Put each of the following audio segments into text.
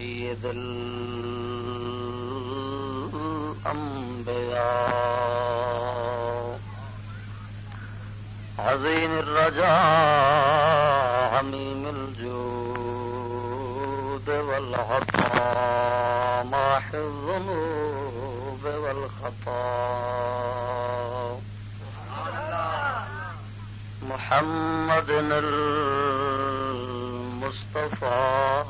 سيد الأنبياء. عظيم الرجاء عميم الجود والعطاء ماح الذنوب والخطا محمد المصطفى.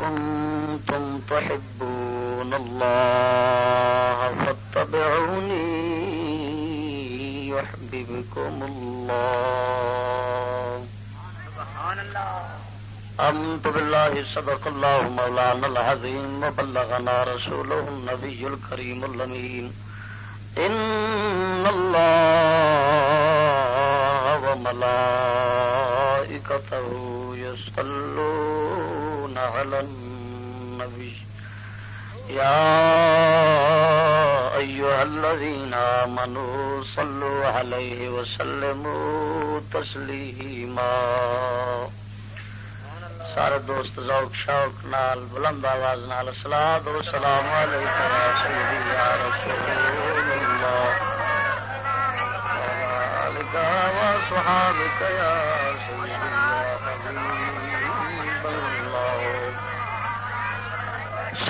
كنتم تحبون الله فاتبعوني يحببكم الله. سبحان الله أمنت بالله صدق الله مولانا العظيم وبلغنا رسوله النبي الكريم اللمين إن الله وملائكته يصلون على النبي. يا أيها الذين آمنوا صلوا عليه وسلموا تسليما سارے دوست ذوق شوق نال، بلند آواز نال سلاد و سلام علیکم یا سیدی یا رسول اللہ. وعلیکہ وصحابک یا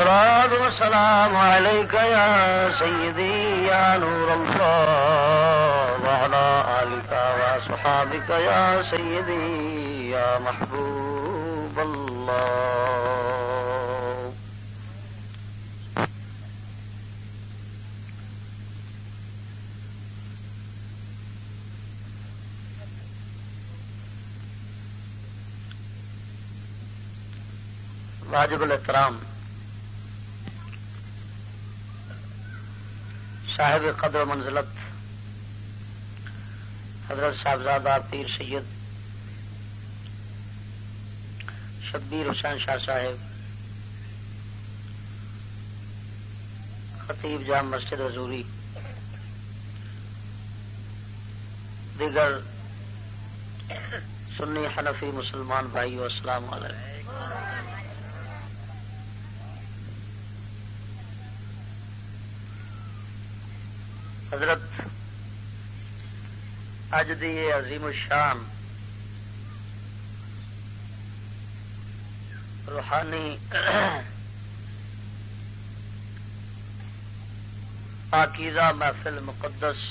سلاد و سلام علیکہ یا سیدی یا نور اللہ وعلا آلکہ وصحابک یا سیدی یا محبوب اللہ واجب الاحترام. صاحب قدر و منزلت۔ حضرت صاحبزادہ پیر سید شبیر حسین شاہ صاحب، خطیب جام مسجد حضوری، دیگر سنی حنفی مسلمان بھائی السلام علیکم۔ حضرت اج دی یہ عظیم الشان روحانی پاکیزہ محفل مقدس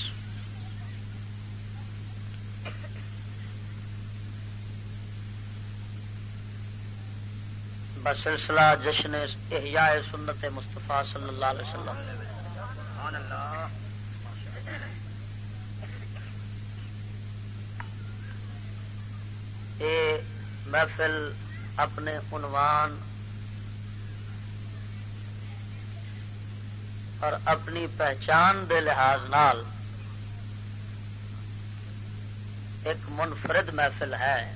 بسلسلہ جشن احیاء سنت مصطفیٰ صلی اللہ علیہ وسلم یہ محفل اپنے عنوان اور اپنی پہچان دے لحاظ نال ایک منفرد محفل ہے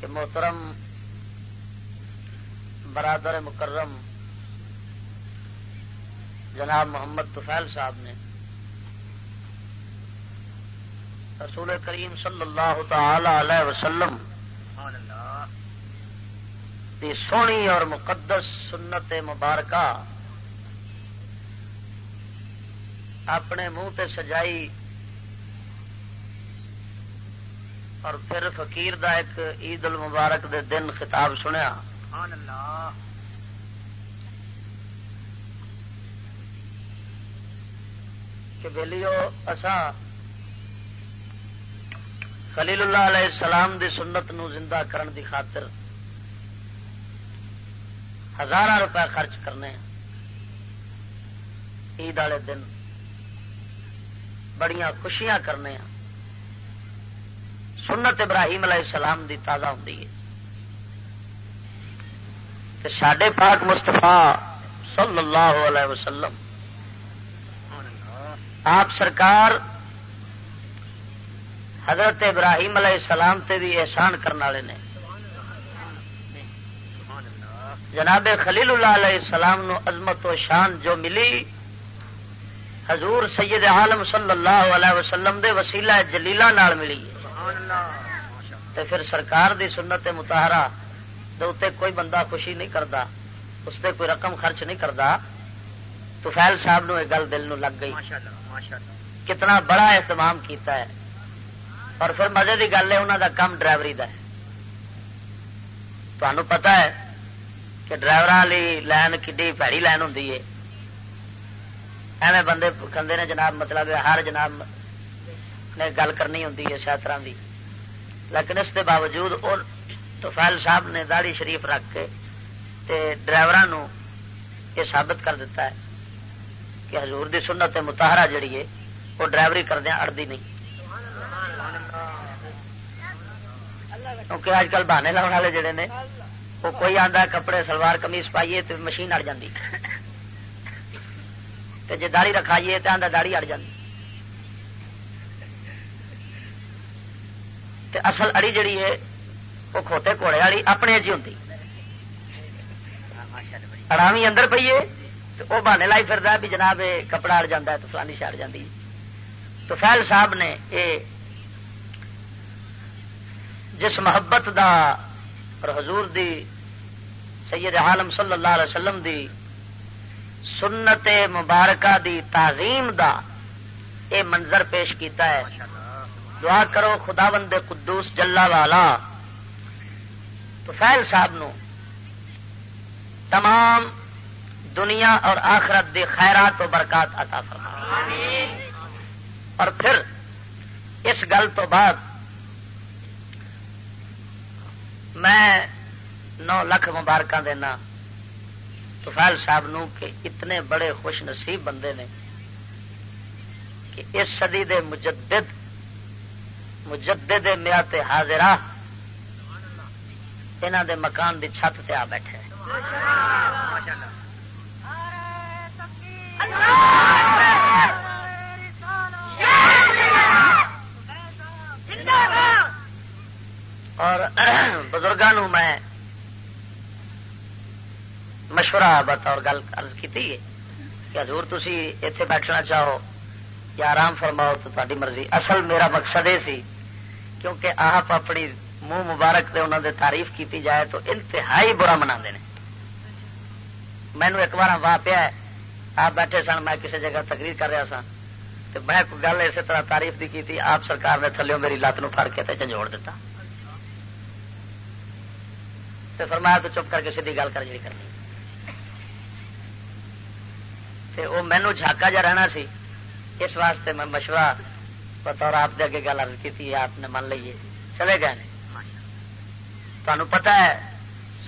کہ محترم برادر مکرم جناب محمد طفیل صاحب نے رسول کریم صلی اللہ تعالی علیہ وسلم دی سونی اور مقدس سنت مبارکہ اپنے منہ تے سجائی اور پھر فقیر دا ایک عید المبارک دے دن خطاب سنیا۔ کہ بیلیو اساں خلیل اللہ علیہ السلام دی سنت نو زندہ کرن دی خاطر ہزار روپے خرچ کرنے عید والے دن بڑی خوشیاں کرنے سنت ابراہیم علیہ السلام دی تازہ ہوں سڈے پاک مستفا صلی اللہ علیہ وسلم، آپ سرکار حضرت ابراہیم علیہ السلام تے بھی احسان کرنے والے نے۔ جناب خلیل اللہ علیہ السلام نو عظمت و شان جو ملی حضور سید عالم صلی اللہ علیہ وسلم دے وسیلہ جلیلہ نال ملی۔ تے پھر سرکار دی سنت متحرہ دے کوئی بندہ خوشی نہیں کرتا اس تے کوئی رقم خرچ نہیں کرتا تو فیل صاحب نو یہ گل دل نو لگ گئی۔ کتنا بڑا اہتمام کیتا ہے۔ اور پھر مزے کی گل ہے انہوں کا کام ڈرائیوری کا ہے۔ پتا ہے کہ ڈرائیور والی لائن کی پیڑی لائن ہوں ایویں بندے کھندے نے جناب مطلب ہر جناب نے گل کرنی ہوں شاید طرح کی لیکن اس کے باوجود اور توفیل صاحب نے داڑی شریف رکھ کے ڈرائیوروں یہ ثابت کر دیتا ہے کہ حضور دی سنت متحرہ جڑی ہے، وہ ڈرائیوری کردیا اڑتی نہیں۔ کیونکہ اج کل بہانے لاؤ والے جڑے نے، وہ کوئی آتا کپڑے، سلوار کمیز پائیے تو مشین اڑ جاتی جی داڑی رکھائیے تو آدھا داڑی اڑ جاتی اصل اڑی جڑی ہے، وہ کھوتے گھوڑے والی اپنے چ ہوں اڑاوی اندر پیے وہ بہانے لائی پھر بھی جناب کپڑا اڑ جا تو فلانی شاڑ جاتی تو فیل صاحب نے یہ جس محبت دا اور حضور دی سید عالم صلی اللہ علیہ وسلم دی سنت مبارکہ دی تعظیم دا اے منظر پیش کیتا ہے۔ دعا کرو خدا بند قدوس جلا والا تو فیل صاحب نو تمام دنیا اور آخرت دی خیرات و برکات عطا فرما۔ اور پھر اس گل تو بعد میں نو لکھ مبارک دینا۔ توفیل صاحب نو کہ اتنے بڑے خوش نصیب بندے نے کہ اس صدی دے مجدد مجدد میات حاضرہ انہ دے مکان دی چھت تے آ بیٹھے۔ اور بزرگوں میں مشورہ بطور گل عرض کی کہ حضور تھی اتے بیٹھنا چاہو یا آرام فرماؤ تو تاری مرضی۔ اصل میرا مقصد یہ سی، کیونکہ آپ اپنی منہ مبارک سے انہوں نے تعریف کی جائے تو انتہائی برا منا مینو ایک بار واہ پیا آپ بیٹھے سن، میں کسی جگہ تقریر کر رہا سا تو میں گل اسی طرح تعریف کی آپ سرکار نے تھلو میری لت نو فر کے جھنجوڑ دیتا۔ تو فرمایا تو چپ کر کے سیدھی گل کر جی کرنی۔ وہ مینو جھاکا جا رہنا سی۔ اس واسطے میں مشورہ بطور آپ اگے گل کی آپ نے من لیے۔ چلے گئے تمہیں پتا ہے،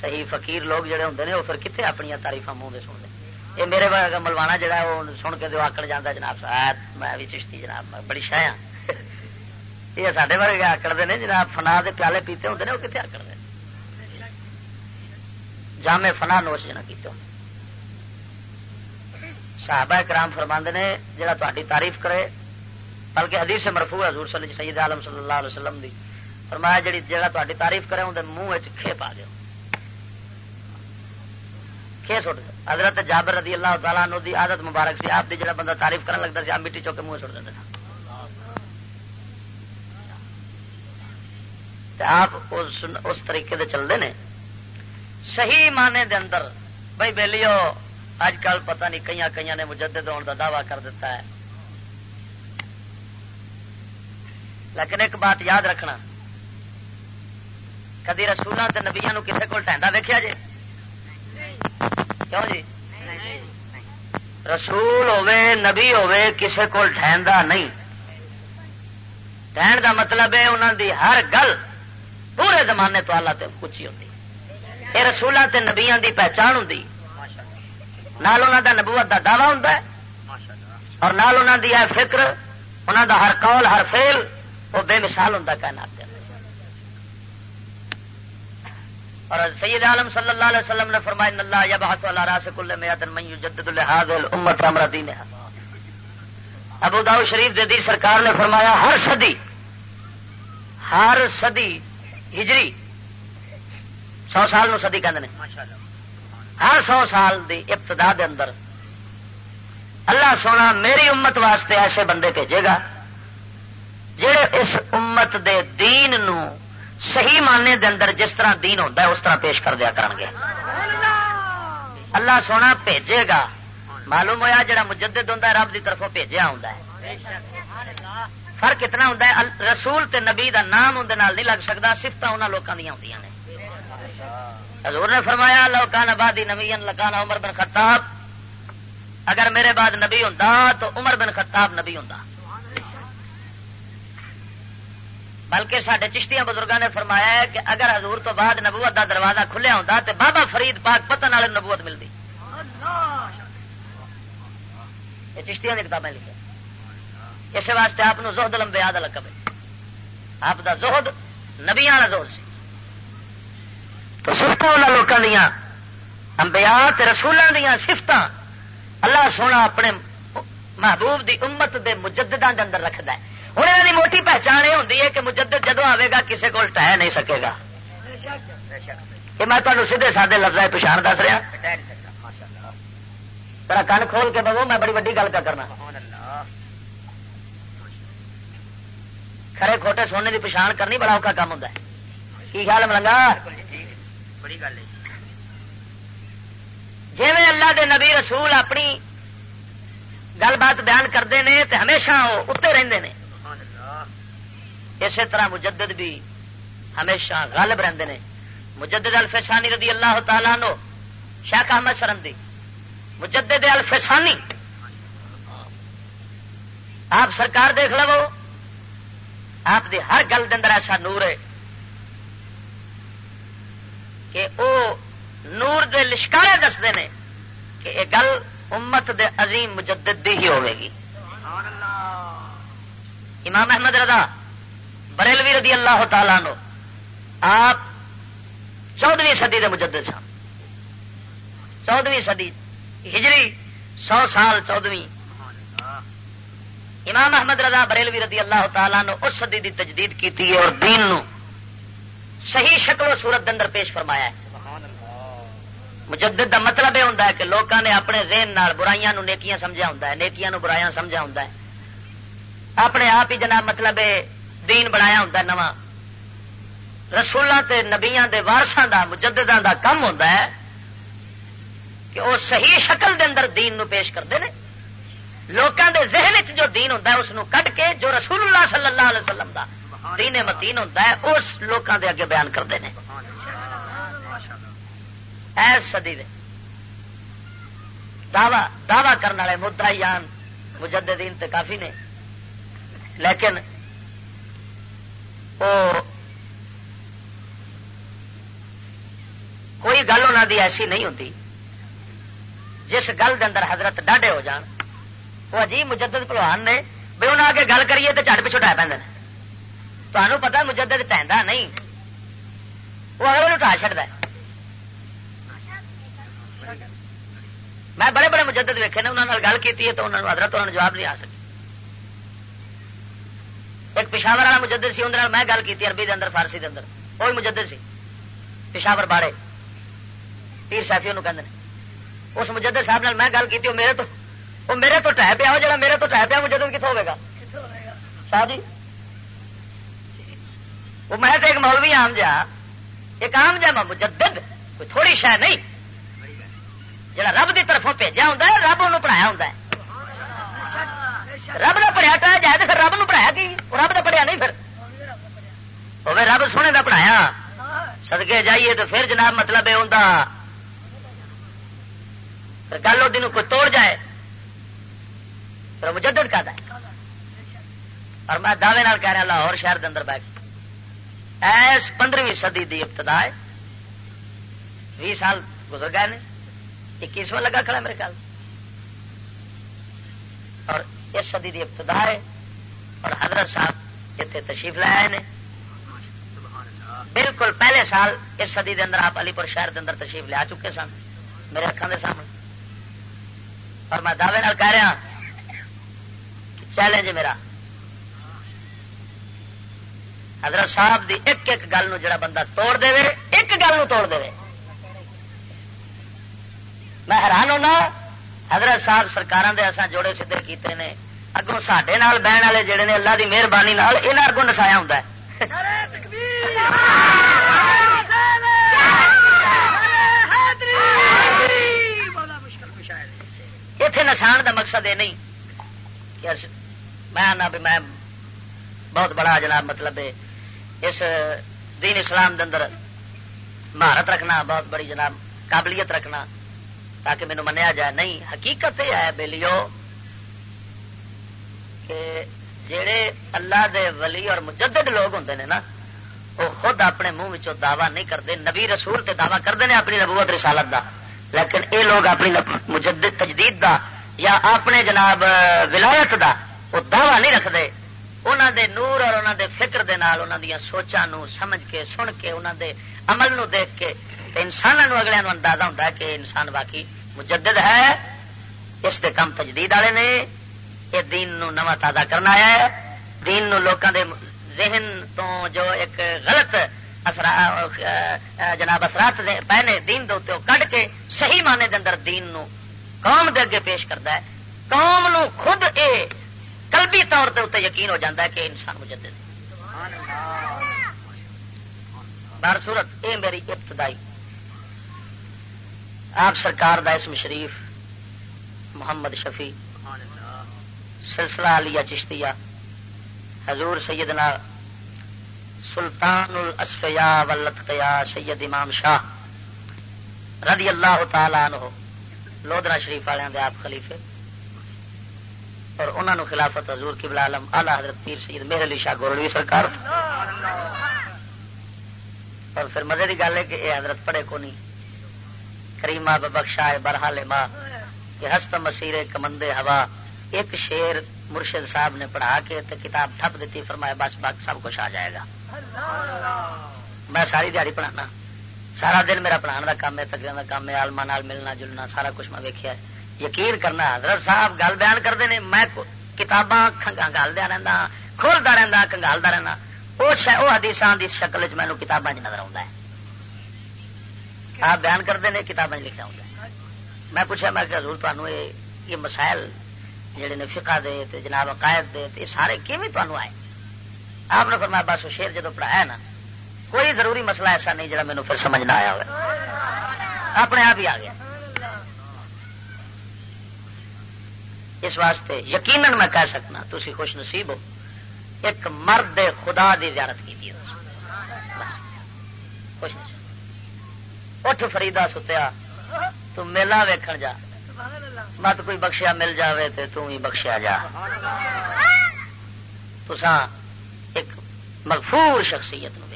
صحیح فقیر لوگ جڑے ہوں نے وہ پھر کتنے اپنی تاریف منہ سنتے یہ میرے ورگا ملوانا جڑا وہ سن کے آکڑ جانا جناب صاحب، میں بھی چشتی جناب بڑی شاہ ہاں۔ یہ سارے ورگے آکڑتے ہیں جناب فنا کے پیالے پیتے ہوں نے وہ کتنے آکڑ جامع فنا نوش جنا کیتے صحابہ کرام فرما نے، جڑا تاری تعریف کرے، بلکہ حدیث مرفوع حضور صلی اللہ سید عالم صلی اللہ علیہ وسلم دی۔ فرمایا جڑی جگہ تاری تعریف کرے اندر منہ وچ کھے پا دو کھے سٹ دو حضرت جابر رضی اللہ تعالیٰ نو دی عادت مبارک سی، آپ دی جڑا بندہ تعریف کرنے لگتا سی، آپ مٹی چوکے منہ سٹ دیندا دیں آپ اس طریقے سے چلتے ہیں صحیح معنی دے اندر۔ بھائی بہلیو اج کل پتہ نہیں کئی کئی نے مجدد ہونے کا دعوی کر دیتا ہے۔ لیکن ایک بات یاد رکھنا۔ کدی رسولوں کے نبیا کسی کو ٹہندا دیکھا جی؟ کیوں جی؟ رسول ہوے نبی ہوے کسی کو ٹہندا نہیں۔ ٹہن کا مطلب ہے انہوں دی ہر گل پورے زمانے تو اللہ تے پوچھی ہوتی یہ رسولوں تے نبیاں دی پہچان ہوں نال انہوں دا نبوت دا دعوی ہوں اور نال انہوں دی ہے فکر انہوں دا ہر قول، ہر فیل وہ بے مثال ہوں کائنات اور سید عالم صلی اللہ علیہ وسلم نے فرمایا اللہ یا بہت والا راس کل میادن من یجدد الحاظ الامت امر دین ابو داؤ شریف دے دی سرکار نے فرمایا، ہر صدی ہر صدی ہجری سو سال نو صدی کہندے ہر سو سال دی ابتدا دے اندر اللہ سونا میری امت واسطے ایسے بندے بھیجے گا جڑے اس امت دے دین نو صحیح ماننے دے اندر جس طرح دین ہوتا ہے اس طرح پیش کر دیا کرن گے۔ اللہ سونا بھیجے گا۔ معلوم ہوا جڑا مجدد ہوں رب کی طرفوں بھیجا ہوں فرق کتنا ہوں رسول تے نبی دا نام اندر نہیں لگ سکتا سفت انہوں لوگوں دیا ہوں نے۔ حضور نے فرمایا لوکان آبادی نبی لکان عمر بن خطاب۔ اگر میرے بعد نبی ہوں تو عمر بن خطاب نبی ہوں بلکہ سڈے چشتیاں بزرگوں نے فرمایا ہے کہ اگر حضور تو بعد نبوت دا دروازہ کھلیا ہوں تو بابا فرید پاک پتن والے نبوت ملتی یہ چشتیاں کتابیں لکھیں۔ اس واسطے آپ زہد لمبے آد لقب ہے آپ دا زہد نبیا والا زہد سی۔ تو سفت لوگوں دیا امبیا رسولوں دیا سفت اللہ سونا اپنے محبوب دی امت دے مجددان دے اندر رکھد ہے۔ ہوں یہ موٹی پہچان یہ ہوتی ہے کہ مجدد جدو آئے گا کسی کو ٹہ نہیں سکے گا۔ یہ میں تمہیں سیدھے سادے لفظ پچھان دس رہا۔ ترا کن کھول کے بگو میں بڑی ویڈی گل کا کرنا۔ کھڑے کھوٹے سونے کی پچھان کرنی بڑا اوکا کام ہوتا ہے۔ کی خیال ملنگا؟ جی۔ اللہ دے نبی رسول اپنی گل بات بیان کرتے ہیں تو ہمیشہ وہ اتنے رہتے ہیں اسی طرح مجدد بھی ہمیشہ غالب رہتے ہیں مجدد الفسانی رضی اللہ تعالیٰ نو شیخ احمد سرندی مجدد الفسانی۔ آپ سرکار دیکھ لو آپ دی ہر گل اندر ایسا نور ہے۔ کہ وہ نور دے لشکارے دستے ہیں کہ یہ گل امت دے عظیم مجدد دی ہی ہوے گی۔ امام احمد رضا بریلوی رضی اللہ تعالیٰ نو آپ چودویں صدی دے مجدد سن۔ چودویں صدی ہجری سو سال چودویں۔ امام احمد رضا بریلوی رضی اللہ تعالیٰ نو اس صدی دی تجدید کی اور دین نو صحیح شکل و صورت اندر پیش فرمایا ہے۔ مجدد دا مطلب یہ ہوتا ہے کہ لوگوں نے اپنے ذہن نال برائیاں نو نیکیاں سمجھا ہوتا ہے، نیکیاں نو برائیاں سمجھا ہوتا ہے۔ اپنے آپ ہی جناب مطلب دین بنایا ہوتا نواں۔ رسولوں تے نبیاں دے وارساں دا، مجدداں دا کم ہوتا ہے کہ وہ صحیح شکل دے اندر دین نو پیش کرتے ہیں لوگوں دے ذہن چ جو دین ہوتا ہے، اس کٹ کے جو رسول اللہ صلی اللہ علیہ وسلم دا دین متین ہوتا ہے، اس لوگوں دے اگے بیان کرتے ہیں ایس سدی دے۔ دعوی دعوی کرنے والے مدعیان، مجددین تے کافی نے۔ لیکن وہ کوئی گل انہوں دی ایسی نہیں ہوتی جس گل دے اندر حضرت ڈاڈے ہو جان، وہ عجیب مجدد پلوان نے بھی انہیں آگے گل کریے تو چٹ پچھو ٹا پہ تمہیں پتا مجدد ٹہندا نہیں وہ اگلے ٹا چڑھتا میں بڑے بڑے مجدد ویکے نے انہوں گل کی تو انہوں نے حضرت انہوں نے جواب نہیں آ سکے ایک پشاور والا مجدد سی اندر میں گل کی عربی دے اندر فارسی دے اندر وہی مجدد سی پشاور باڑے پیر سیفی کہ اس مجدد صاحب نال میں گل کی میرے تو وہ میرے تو ٹہ پیا جا میرے تو ٹہ پیا مجدد کتوں ہوگا شاہ جی وہ میں تو ایک مولوی آم جا، ایک آم جا مجدد، کوئی تھوڑی شہ نہیں۔ جا رب کی طرفوں بھیجا ہوں رب انہوں پڑھایا ہوں رب کا پڑھیا ٹایا جائے تو پھر رب نو پڑھایا کی؟ رب کا پڑھیا نہیں پھر۔ وہ رب سونے کا پڑھایا۔ سدکے جائیے تو پھر جناب مطلب یہ ہوتا گل وہ کوئی توڑ جائے، پھر مجدد کا اور میں دعوے کہہ رہا، لاہور شہر کے اندر بیٹھ۔ ایس پندرہویں سدی کی ابتدا ہے۔ بھی سال گزر گئے نے۔ اکیسواں لگا کھڑا میرے خیال۔ اور اس صدی کی ابتدا ہے۔ اور حضرت صاحب اتنے تشریف لائے نے۔ بالکل پہلے سال اس صدی دے اندر آپ علی پور شہر دے اندر تشریف لیا چکے سن۔ میرے اکھان دے سامنے۔ اور میں دعوے کہہ رہا ہاں چیلنج میرا۔ حضرت صاحب دی ایک ایک گل نو جڑا بندہ توڑ دے ایک گل نو توڑ دے میں حیران ہونا حضرت صاحب سرکار دے اساں جوڑے سیدے کیتے نے۔ اگوں سڈے بہن والے جڑے نے اللہ دی مہربانی یہاں اگوں نسایا ہوں اتے نسان دا مقصد یہ نہیں کہ میں آنا بھی میں بہت بڑا جناب مطلب اس دین اسلام دے اندر مہارت رکھنا، بہت بڑی جناب، قابلیت رکھنا، تاکہ مینو منیا جائے۔ نہیں، حقیقت یہ ہے بےلیو کہ جڑے اللہ دے ولی اور مجدد لوگ ہوں نے نا، وہ خود اپنے منہ دعوی نہیں کرتے، نبی رسول تے دعوی کرتے ہیں اپنی نبوت رسالت دا۔ لیکن اے لوگ اپنی مجدد تجدید دا یا اپنے جناب ولایت دا، وہ دعوی نہیں رکھتے۔ انہوں دے نور اور انہوں دے فکر دے نال انہوں دیا سوچا نو سمجھ کے سن کے انہوں دے عمل نو دیکھ کے انسانوں اگلے اندازہ ہوتا ہے کہ انسان باقی مجدد ہے اس دے کام تجدید والے نے یہ دین نو نوا تازہ کرنا ہے دین نو لوکاں دے ذہن تو جو ایک غلط جناب اثرات پہنے دین دے کڈ کے صحیح معنی دے اندر دین نو قوم دے اگے پیش کرتا ہے قوم نو خود اے قلبی طور دے اتنے یقین ہو جاتا ہے کہ انسان مجدد بار صورت، اے میری ابتدائی۔ آپ سرکار دا اسم شریف، محمد شفیع۔ سلسلہ علیہ چشتیہ۔ حضور سیدنا سلطان الاسفیا والتقیا سید امام شاہ رضی اللہ تعالی عنہ لودرا شریف والوں دے آپ خلیفے۔ اور انہوں نے خلافت حضور کی بلالم آلہ حضرت پیر سید میرے علی شاہ گولوی سرکار اور پھر مزے کی گل ہے کہ یہ حضرت پڑھے کو نہیں۔ کریما بخشا برحال ماں کہ ہست مسیرے کمندے ہوا۔ ایک شیر مرشد صاحب نے پڑھا کے کتاب ٹھپ دیتی، فرمایا بس باقی سب کچھ آ جائے گا۔ میں ساری دیہی پڑھانا۔ سارا دن میرا پڑھانا کا کام ہے تقریر کا کام ہے آلما ملنا جلنا، سارا کچھ میں ویکیا یقین کرنا حضرت صاحب گل بیان کرتے ہیں میں کتاباں کنگالدہ رہتا کھولتا رہتا کنگالتا رہنا وہ حدیث کی شکل چ مینو کتابیں نظر آتا ہے۔ آپ بیان کرتے ہیں کتابیں لکھا ہوتا ہے۔ میں پوچھا میں کہ حضور تمہیں یہ مسائل جڑے نے فقہ دے تے جناب عقائد دے تے سارے کیویں تمہیں آئے؟ آپ نے فرمایا، بس شیر جدو پڑھایا نا، کوئی ضروری مسئلہ ایسا نہیں جڑا مینو پھر سمجھ نہ آیا ہوا اپنے آپ ہی آ گیا۔ اس واسطے یقیناً میں کہہ سکنا تھی خوش نصیب ہو۔ ایک مرد خدا دی زیارت کی خوش نصیب۔ اٹھ فریدا ستیا، تو میلہ ویکھن جا۔ مت کوئی بخشیا مل جاوے تے تو ہی بخشیا جا۔ تسا ایک مغفور شخصیت نو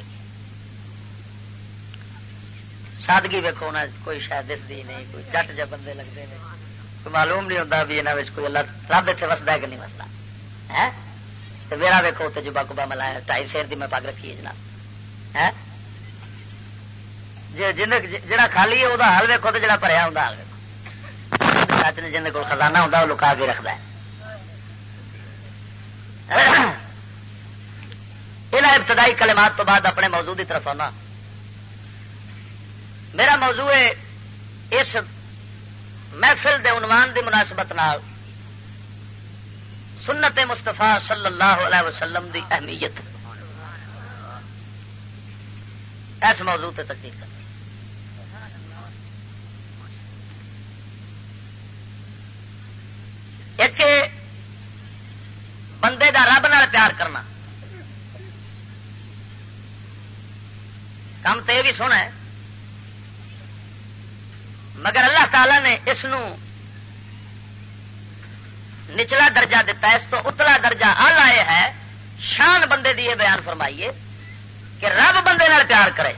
سادگی ویکو نا کوئی شاید دستی نہیں، کوئی جٹ جا بندے لگتے ہیں۔ معلوم نہیں ہوتا بھی یہاں کوئی اللہ رب اتنے وستا ہے کہ نہیں وستا ہے میرا ویکو اتنے جبا کبا ملایا ٹائی شیر کی میں پگ رکھی ہے جناب ہے جا خالی ہے وہ حل ویکو تو جا پڑیا ہوں حل ویکو سچ نے جن کو خزانہ ہوتا وہ لکا کے رکھتا ہے۔ یہاں ابتدائی کلمات تو بعد اپنے موضوع کی طرف آنا۔ میرا موضوع ہے اس محفل دے عنوان دی مناسبت نال سنت مستفا صلی اللہ علیہ وسلم دی اہمیت اس موضوع تے تقدیر کرنا ایک بندے دا رب نال پیار کرنا۔ کام تو یہ بھی سونا ہے۔ مگر اللہ تعالی نے اس نچلا درجہ دتا اس تو اتلا درجہ آ یہ ہے۔ شان بندے دی یہ بیان فرمائیے کہ رب بندے نال پیار کرے۔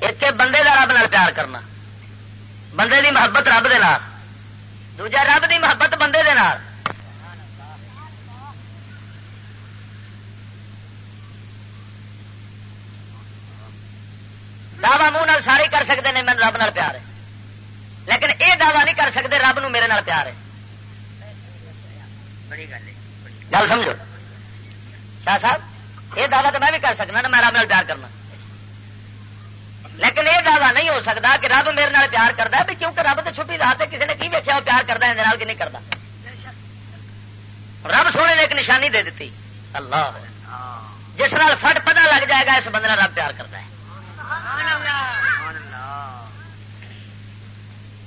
ایک بندے کا رب نال پیار کرنا۔ بندے دی محبت رب دے نال۔ دوجا رب دی محبت بندے دے نال۔ دعوی منہ سارے کر سکتے ہیں میرے رب نال پیار ہے۔ لیکن یہ دعوی نہیں کر سکتے رب نو میرے نال پیار ہے۔ گل سمجھو؟ شاہ صاحب یہ دعوی تو میں بھی کر سکنا نا میں رب نال پیار کرنا۔ لیکن یہ دعوی نہیں ہو سکتا کہ رب میرے نال پیار کرتا ہے کیونکہ رب تو چھپی رات ہے کسی نے کی دیکھا وہ پیار کرتا ہے کہ نہیں کرتا رب سونے نے ایک نشانی دے دیتی۔ اللہ۔ جس نال فٹ پتا لگ جائے گا اس بندے رب پیار کرتا ہے۔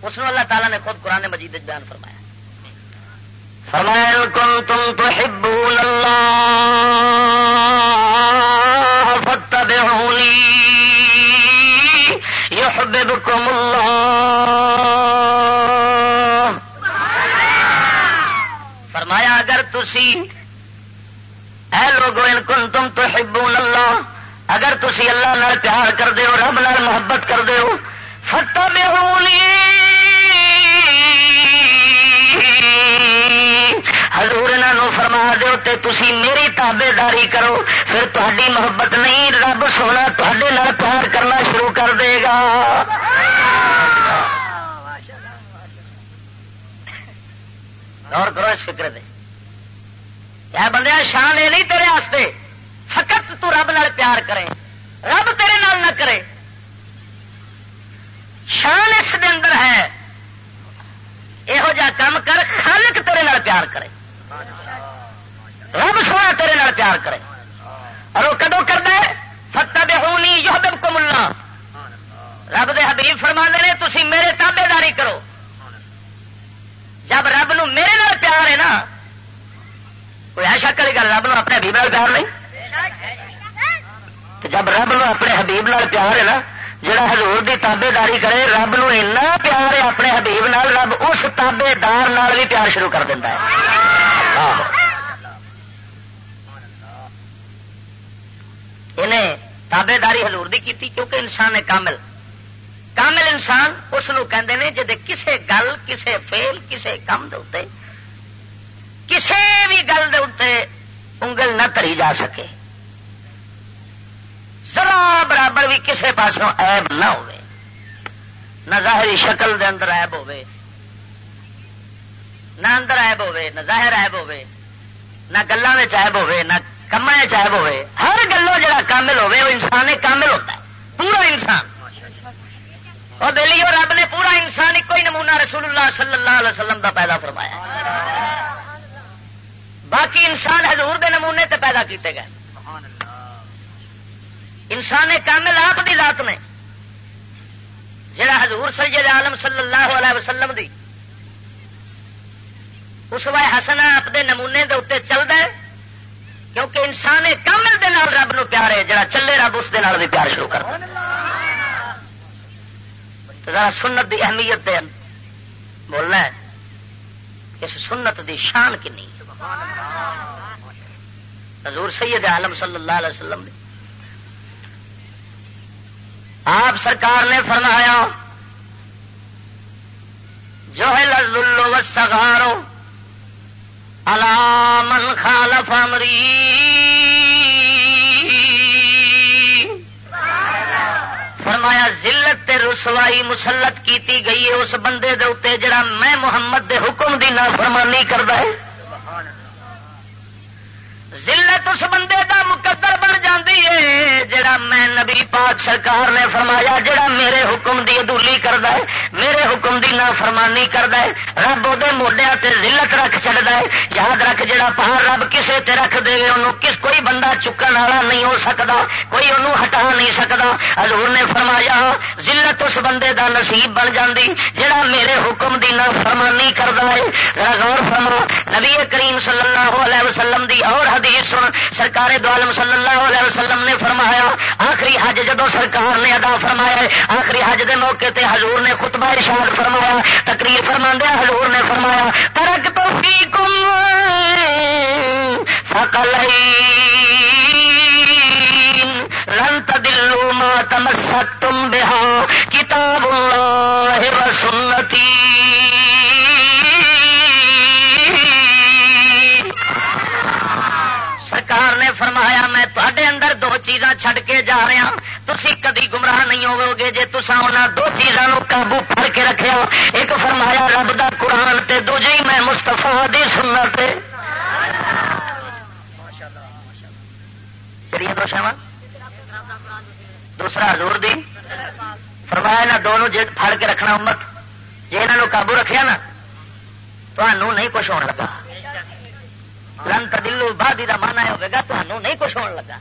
اس اللہ تعالیٰ نے خود قرآن مجید بیان فرمایا۔ فرمایا کن تم تو حبول ہبو فتبعونی يحببكم الله فرمایا، اگر تسی اے لوگو، ان کن تم تو حبون اللہ اگر تسی اللہ نال پیار کر دے ہو، رب نال محبت کر دے ہو فتبعونی حضور انہوں فرما دو تے تسی میری تابے داری کرو، پھر تاری محبت نہیں، رب سونا تے پیار کرنا شروع کر دے گا۔ غور کرو اس فکر دے۔ کیا بندے شان یہ نہیں تیرے واسطے۔ فقط تو رب نال پیار کرے۔ رب تیرے نال نہ کرے۔ شان اس دے اندر ہے۔ یہو جا کام کر، خالق تیرے نال پیار کرے۔ رب سونا تیرے نال پیار کرے۔ اور وہ کدو کرتا ہے؟ فتح بے ہونی یو کو ملنا رب دے حبیب فرما نے تھی میرے تابے داری کرو۔ جب رب نو میرے نال پیار ہے نا، کوئی ایسا کرے گا رب نو اپنے حبیب نال پیار نہیں۔ جب رب نو اپنے حبیب نال پیار ہے نا، جڑا حضور دی تابے داری کرے، رب نو اینا پیار ہے اپنے حبیب نال، رب اس تابے دار نال بھی پیار شروع کر دینا ہے۔ ہاں۔ انہیں تابے داری حضور دی کی کیونکہ انسان ہے کامل۔ کامل انسان اس ہیں جی کسے گل، کسے فیل کسے کام دے کسے بھی گل دے انگل نہ تری جا سکے۔ ذرا برابر بھی کسے پاسوں ایب نہ ہو نہ ظاہری شکل دے اندر ایب ہوے نہ اندر ایب ہوے نہ ظاہر ایب ہوے نہ گلوں میں ایب ہوے نہ کما چائب ہوے ہر گلو جڑا کامل ہوے وہ انسان کامل ہوتا ہے، پورا انسان۔ اور دلی اور رب نے پورا انسان ایک ہی نمونہ رسول اللہ صلی اللہ علیہ وسلم کا پیدا فرمایا۔ باقی انسان حضور دے نمونے تے پیدا کیتے گئے۔ انسان کامل آپ دی ذات نے جڑا حضور سید عالم صلی اللہ علیہ وسلم دی۔ اس وائے ہسنا اپنے نمونے دے اتنے چلتا ہے۔ کیونکہ انسان کامل دے نال رب نو پیار ہے، جڑا چلے رب اس دے نال بھی پیار شروع کر ذرا سنت دی اہمیت دے بولنا ہے۔ اس سنت دی شان کنی حضور سید عالم صلی اللہ علیہ وسلم نے آپ سرکار نے فرمایا جو ہے لذلو سگارو من خالف امری. فرمایا، ذلت تے رسوائی مسلط کیتی گئی ہے، اس بندے دے اتنے جڑا میں محمد دے حکم دی نافرمانی کرتا ہے۔ ذلت اس بندے دا مقدر بن جاندی ہے، جڑا میں نبی پاک سرکار نے فرمایا، جڑا میرے حکم دی ادولی کردا ہے میرے حکم دی نافرمانی کردا ہے، رب وہ موڈیا تے ذلت رکھ چڑھتا ہے۔ یاد رکھ جڑا پہاڑ رب کسے تے رکھ دے انہوں کس کوئی بندہ چکن والا نہیں ہو سکتا کوئی انہوں ہٹا نہیں سکتا حضور نے فرمایا، ذلت اس بندے دا نصیب بن جاندی جڑا میرے حکم دی نافرمانی کردا ہے۔ غور فرما، نبی کریم صلی اللہ علیہ وسلم دی اور حدیث سن۔ سرکار دو عالم صلی اللہ علیہ وسلم نے فرمایا، آخری حج جدو سرکار نے ادا فرمایا آخری حج دے موقع تے حضور نے خطبہ ارشاد فرمایا، تقریر فرما دیا حضور نے فرمایا، ترک تو فی کم سکل لن تدلو ما تمسکتم بها کتاب اللہ و سنتی چیزاں چھڈ کے جا رہا ہاں، تھی کدی گمراہ نہیں ہوو گے جی تسا دو چیزوں قابو پڑ کے رکھا ہاں۔ ایک فرمایا، رب دا قرآن تے، دوجی میں مستفا دی سنت دو شاوا دوسرا حضور دی۔ فرمایا نہ دونوں جی پھڑ کے رکھنا امت جی یہاں قابو رکھیا نا تو نہیں کچھ ہونے لگا۔ لن تدلو بادی کا مانا ہوگا تو نہیں کچھ ہونے لگا۔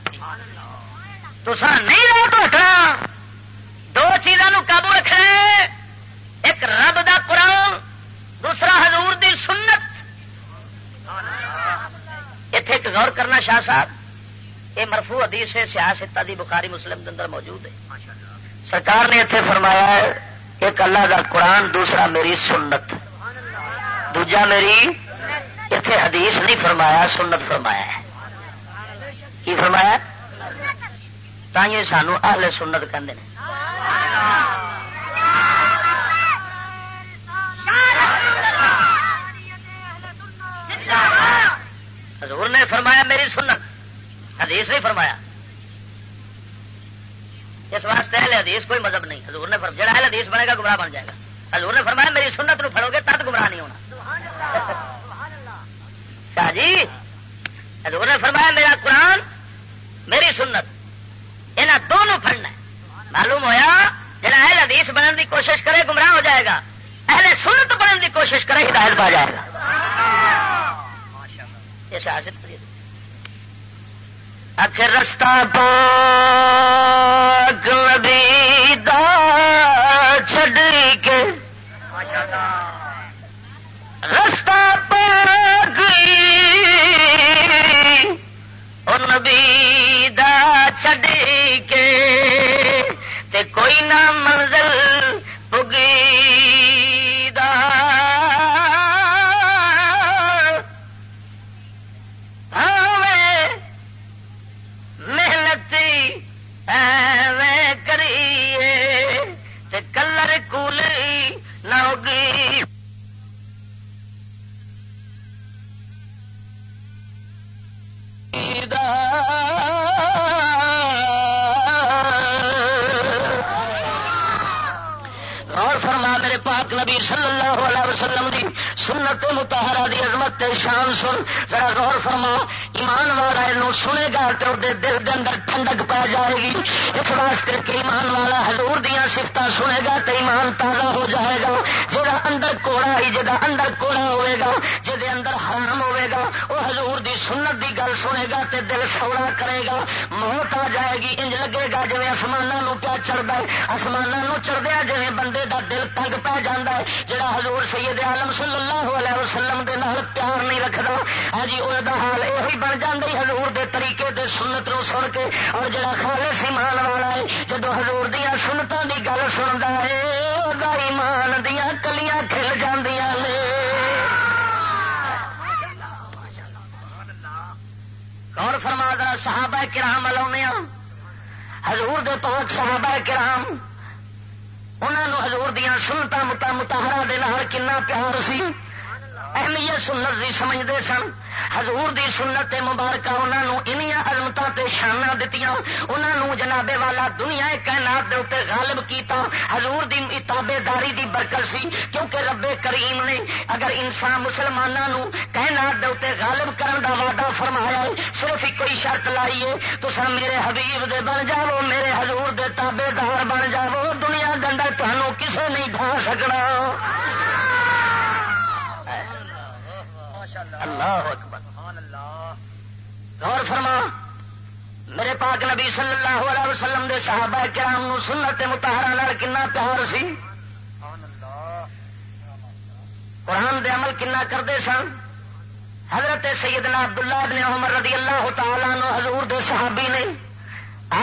تو نہیں رہو تو ہٹنا دو چیزوں قابو رکھنا ایک رب دا قرآن، دوسرا حضور دی سنت۔ اتے ایک غور کرنا شاہ صاحب، یہ مرفو حدیث ہے سیاست دی بخاری مسلم کے اندر موجود ہے۔ سرکار نے اتنے فرمایا ہے، ایک اللہ کا قرآن، دوسرا میری سنت۔ دوجا میری اتنے حدیث نہیں فرمایا، سنت فرمایا ہے۔ کی فرمایا؟ تھی سانو اہل سنت کہتے ہیں حضور نے فرمایا میری سنت۔ حدیث نہیں فرمایا۔ اس واسطے اہل حدیث کوئی مذہب نہیں۔ حضور نے جڑا اہل حدیث بنے گا گمراہ بن جائے گا۔ حضور نے فرمایا میری سنت نو پڑو گے تب گمراہ نہیں ہونا۔ شاہ جی حضور نے فرمایا میرا قرآن، میری سنت۔ یہاں دونوں پڑنا معلوم ہوا جڑا اہل حدیث بننے کی کوشش کرے گمراہ ہو جائے گا۔ اہل سنت بننے کی کوشش کرے ہدایت پا جائے گا۔ آخر رستہ پاک نبی دا چھڑ کے رستہ نبی دا چھڑ کے تے کوئی نہ منزل پگی دا محنتی ایویں کریے تے کلر کولی وسلم دی سنت متحرہ دی عظمت شان سن۔ ذرا غور فرما، ایمان والا سنے گا تو دے دل دے اندر ٹھنڈک پا جائے گی۔ اس واسطے کہ ایمان والا حضور دیا سفت سنے گا تو ایمان تازہ ہو جائے گا۔ جہاں اندر کوڑا ہی جہاں اندر کوڑا ہوئے گا جہد اندر حرام ہوئے گا وہ حضور دی سنت دی سنے گا تے دل سوڑا کرے گا، موت آ جائے گی، انج لگے گا جی آسمانوں پیا چڑھتا ہے۔ آسمانوں چڑھدیا جی بندے دا دل تنگ پہ جانا ہے جہاں حضور سید عالم صلی اللہ علیہ وسلم دے نال پیار نہیں رکھتا ہاں جی وہ حال یہ بن جاندی حضور دے طریقے دے سنت نو سن کے، اور جڑا خالص ایمان والا ہے جدو حضور دیا سنتوں دی گل سنتا ہے اور فرما دا صحابہ کرام ملا حضور دے پاک صحابہ کرام انہوں حضور دیا سنتا متا متحرا دے کنا پیار سی۔ اہمیت سنت دی سمجھتے سن۔ حضور دی سنت مبارکہ انہوں انیا علمت شانہ دتیاں۔ انہوں جنابے والا دنیا کائنات دے اتنے غالب کیتا۔ حضور دی اتابے داری دی برکت سی۔ کیونکہ رب کریم نے اگر انسان مسلمانوں کائنات دے اتنے غالب کرن دا وعدہ فرمایا ہے، صرف ایک کوئی شرط لائیے تو سا میرے حبیب دے بن جاؤ، میرے حضور دے تابے دار بن جاؤ۔ دنیا گنڈا تمہوں کسے نہیں ڈھا سکنا۔ اللہ اکبر۔ غور فرما، میرے پاک نبی صلی اللہ علیہ وسلم دے صحابہ کرام نو سنت متحرا کنا پیار سی؟ قرآن دے عمل کنا کرتے سن؟ حضرت سیدنا عبداللہ ابن عمر رضی اللہ تعالیٰ نو حضور دے صحابی نے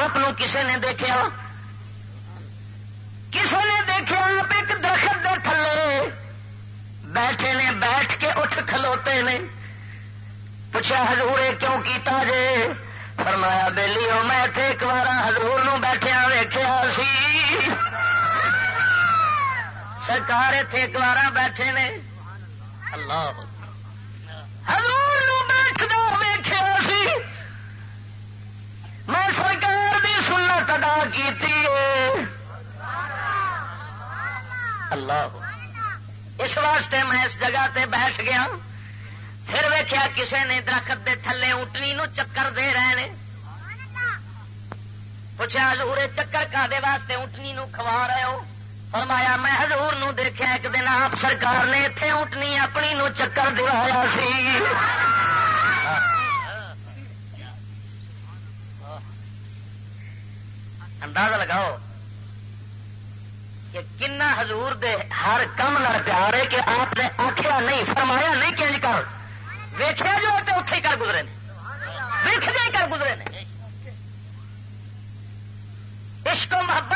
آپ کسے نے دیکھا کسی نے دیکھا آپ ایک درخت دے تھلے؟ بیٹھے نے، بیٹھ کے اٹھ کھلوتے نے۔ پوچھا، حضور کیوں کیتا جے؟ فرمایا بہلی ہو میں تھے ایک بار ہزور بیٹھیا ویخیا سی۔ سرکار اتے ایک بار بیٹھے نے۔ اللہ۔ ہزور بیٹھنا ویخیا سی۔ میں سرکار دی سنت ادا کی اللہ۔ اس واسطے میں اس جگہ تے بیٹھ گیا پھر ویکیا کسے نے درخت دے تھلے اٹنی نو چکر دے رہے نے۔ پوچھا ہزور چکر کا دے واسطے اٹنی نو کھوا رہے ہو؟ فرمایا، میں ہزور نو دیکھا ایک دن آپ سرکار نے اتنے اٹنی اپنی نو چکر دلایا سی۔ اندازہ لگاؤ۔ کہ کنا حضور دے ہر کم نہ پیار ہے کہ آپ نے آخیا نہیں، فرمایا نہیں کہ کر۔ ویخیا جو اتنے ہی کر گزرے نے۔ ویخ کر گزرے نے۔ عشق و محبت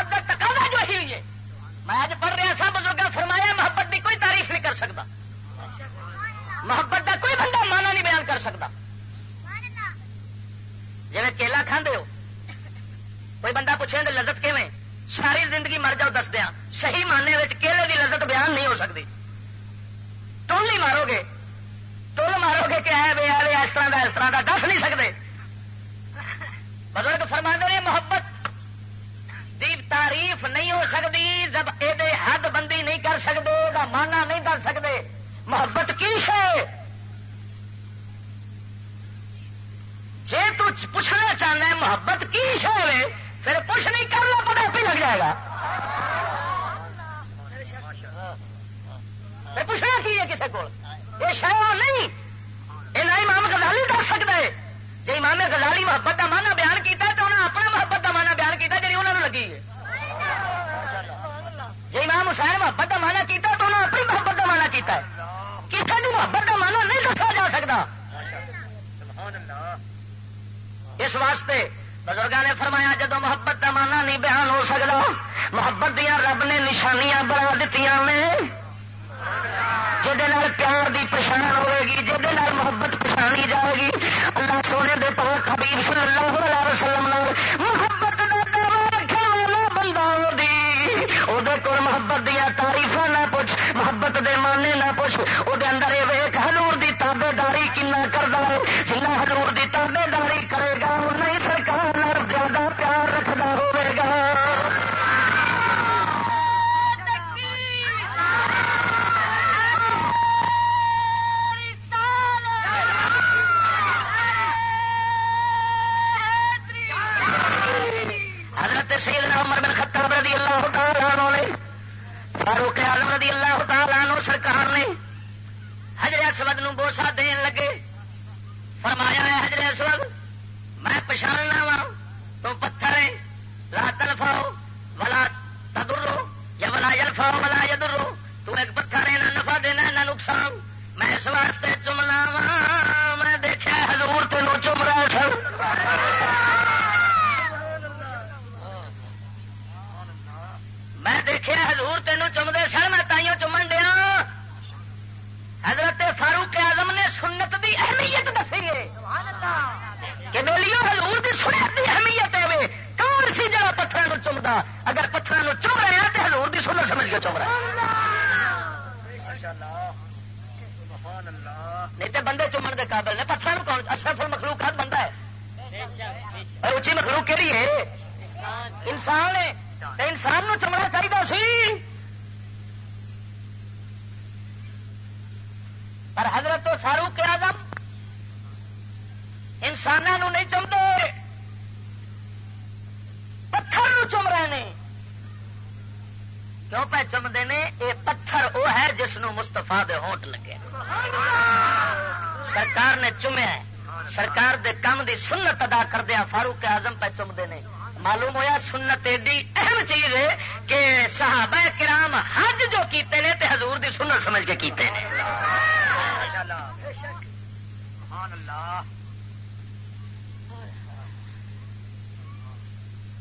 سمجھتے ہیں۔ معلوم ہویا سنت ایڈی اہم چیز ہے کہ صحابہ کرام حج جو کیتے ہیں تو حضور دی سنت سمجھ کے کیتے ہیں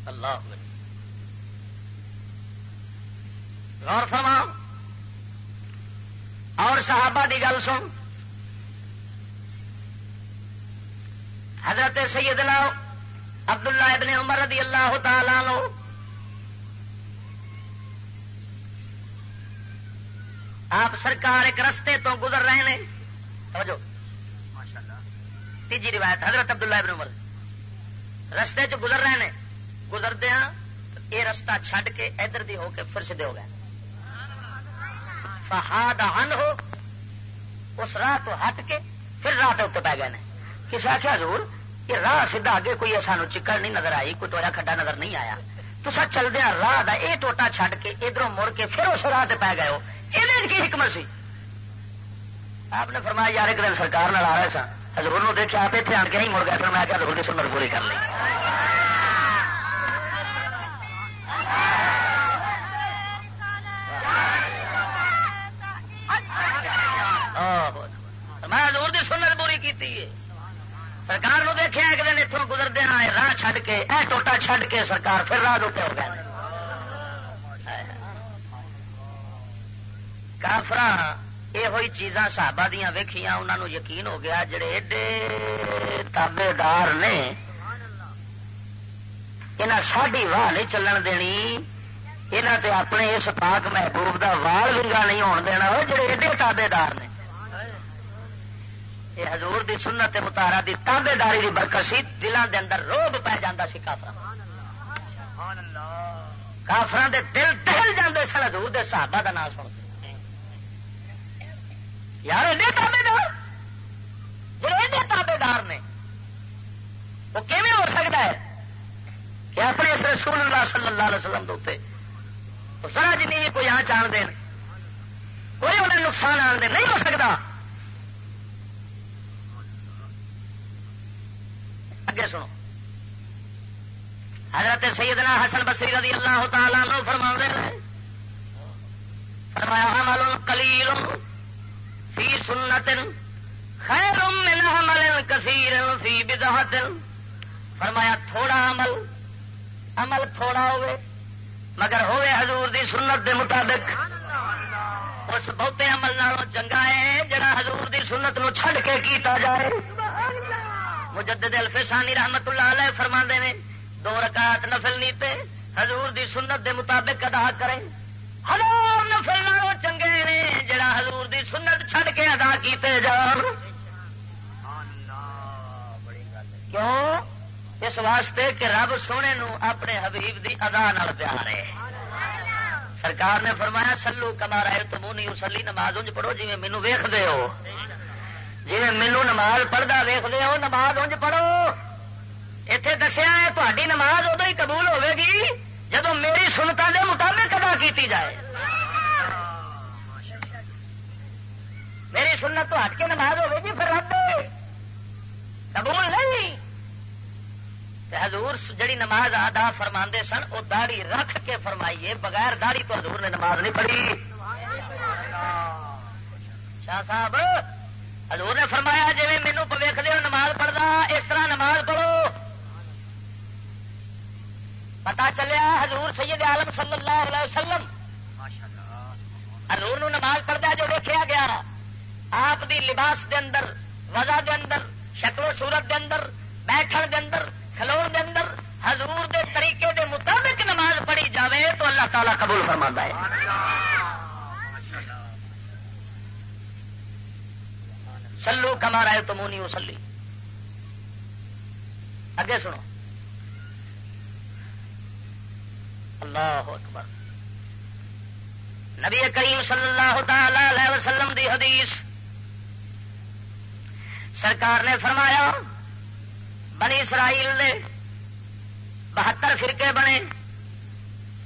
اللہ غور فرما اور صحابہ دی گل سن۔ حضرت سیدنا عبداللہ ابن عمر رضی اللہ تعالی لو آپ سرکار ایک رستے تو گزر رہے ہیں۔ توجہ۔ تیجی روایت، حضرت عبداللہ ابن عمر۔ رستے چ گزر رہے ہیں گزردیا یہ رستہ چھڈ کے ادھر دی ہو کے پھر سیدے ہو گئے۔ فہاد ہن ہو، اس راہ تو ہٹ کے پھر راہ کے اتنے پی گئے کسی آخیا ضرور یہ راہ سیدھا اگے کوئی سانو چکر نہیں نظر آئی، کوئی ٹویا کھڈا نظر نہیں آیا۔ تو سر چلدیا راہ دا اے ٹوٹا چھڈ کے ادھر مڑ کے پھر اس راہ پی گئے ہو۔ یہ کی حکمت سی؟ آپ نے فرمایا، یار ایک دن سرکار آ رہے سن ہزور نو دیکھا آپ اتنے آن کے نہیں مڑ گیا پھر میں کیا ہزور کی سنت پوری کر لی۔ میں ہزور کی سنت پوری کی سرکار نو دیکھا ایک دن اتوں گزرتے ہیں راہ چھڈ کے، اے ٹوٹا چھڈ کے سرکار پھر راہ دے ہو گئے۔ کافر یہ ہوئی چیزاں صحابہ دیا ویخیا انہوں یقین ہو گیا جڑے ایڈے تابے دار نے یہاں ساڈی واہ نہیں چلن دینی یہاں تے اپنے اس پاک محبوب دا وال ونگا نہیں ہون دینا جڑے ایڈے تابے دار نے۔ یہ حضور دی سنت متارا دی تابے داری کی برکسی دلان دے اندر روب پی جا سی کافر کافران دے دل دہل جاندے سن، حضور دے صحابہ دا نام سن۔ یار ایڈے تابے دار جو ایڈے تابے دار نے۔ وہ کیون ہو سکتا ہے کہ اپنے اس رسول اللہ صلی اللہ علیہ وسلم دے سرا جن بھی کوئی آ چان دین، کوئی انہیں نقصان آن دے نہیں ہو سکتا۔ اگے سنو۔ حضرت سیدنا حسن بصری رضی اللہ تعالیٰ نو فرما فرمایا، عمل قلیل فی سنت خیر من عمل کثیر فی بدعت. فرمایا، تھوڑا عمل عمل تھوڑا ہوئے، مگر ہوئے حضور دی سنت دے مطابق۔ اس بہتے عمل نالوں چنگا ہے، جڑا حضور دی سنت نو چھڑ کے کیتا جائے۔ مجدد الفسانی رحمت اللہ علیہ فرما نے، دو رکعت نفل نیتے، حضور دی سنت دے مطابق ادا کریں۔ ہزار نفل نالوں چنگے نے، جڑا حضور دی سنت چھڑ کے ادا کیتے جان۔ کیوں؟ اس واسطے کہ رب سونے نو اپنے حبیب دی ادا نال پیار ہے سرکار نے فرمایا سلو کما رہے تو نہیں اسلی نماز انج پڑھو جی مینو ویخ دے ہو۔ جی مینو نماز پڑھتا ویخ دے ہو، نماز انج پڑھو۔ اتے دسیا تاری نماز ادو ہی قبول ہوے گی جب میری سنتا دے مطابق ادا کی جائے۔ میری سنت تو ہٹ کے نماز ہوے گی پھر رد۔ قبول نہیں۔ حضور جڑی نماز ادا فرما سن وہ داڑی رکھ کے فرمائیے، بغیر داڑی تو حضور نے نماز نہیں پڑھی۔ شاہ صاحب حضور نے فرمایا جی مینو ویخ دو نماز پڑھتا اس طرح نماز پڑھو۔ پتا چلیا حضور سید عالم صلی اللہ علیہ وسلم حضور نو نماز پڑھتا جو دیکھا گیا آپ دی لباس دے اندر وزا دے اندر شکل و صورت دے اندر بیٹھن دے اندر کھلو دے اندر حضور دے طریقے دے مطابق نماز پڑھی جاوے تو اللہ تعالیٰ قبول فرما ہے۔ سلو کما رہے تو منہ نہیں اسلی۔ اگے سنو۔ اللہ اکبر۔ نبی کریم صلی اللہ تعالی علیہ وسلم دی حدیث۔ سرکار نے فرمایا، بنی اسرائیل نے بہتر فرقے بنے۔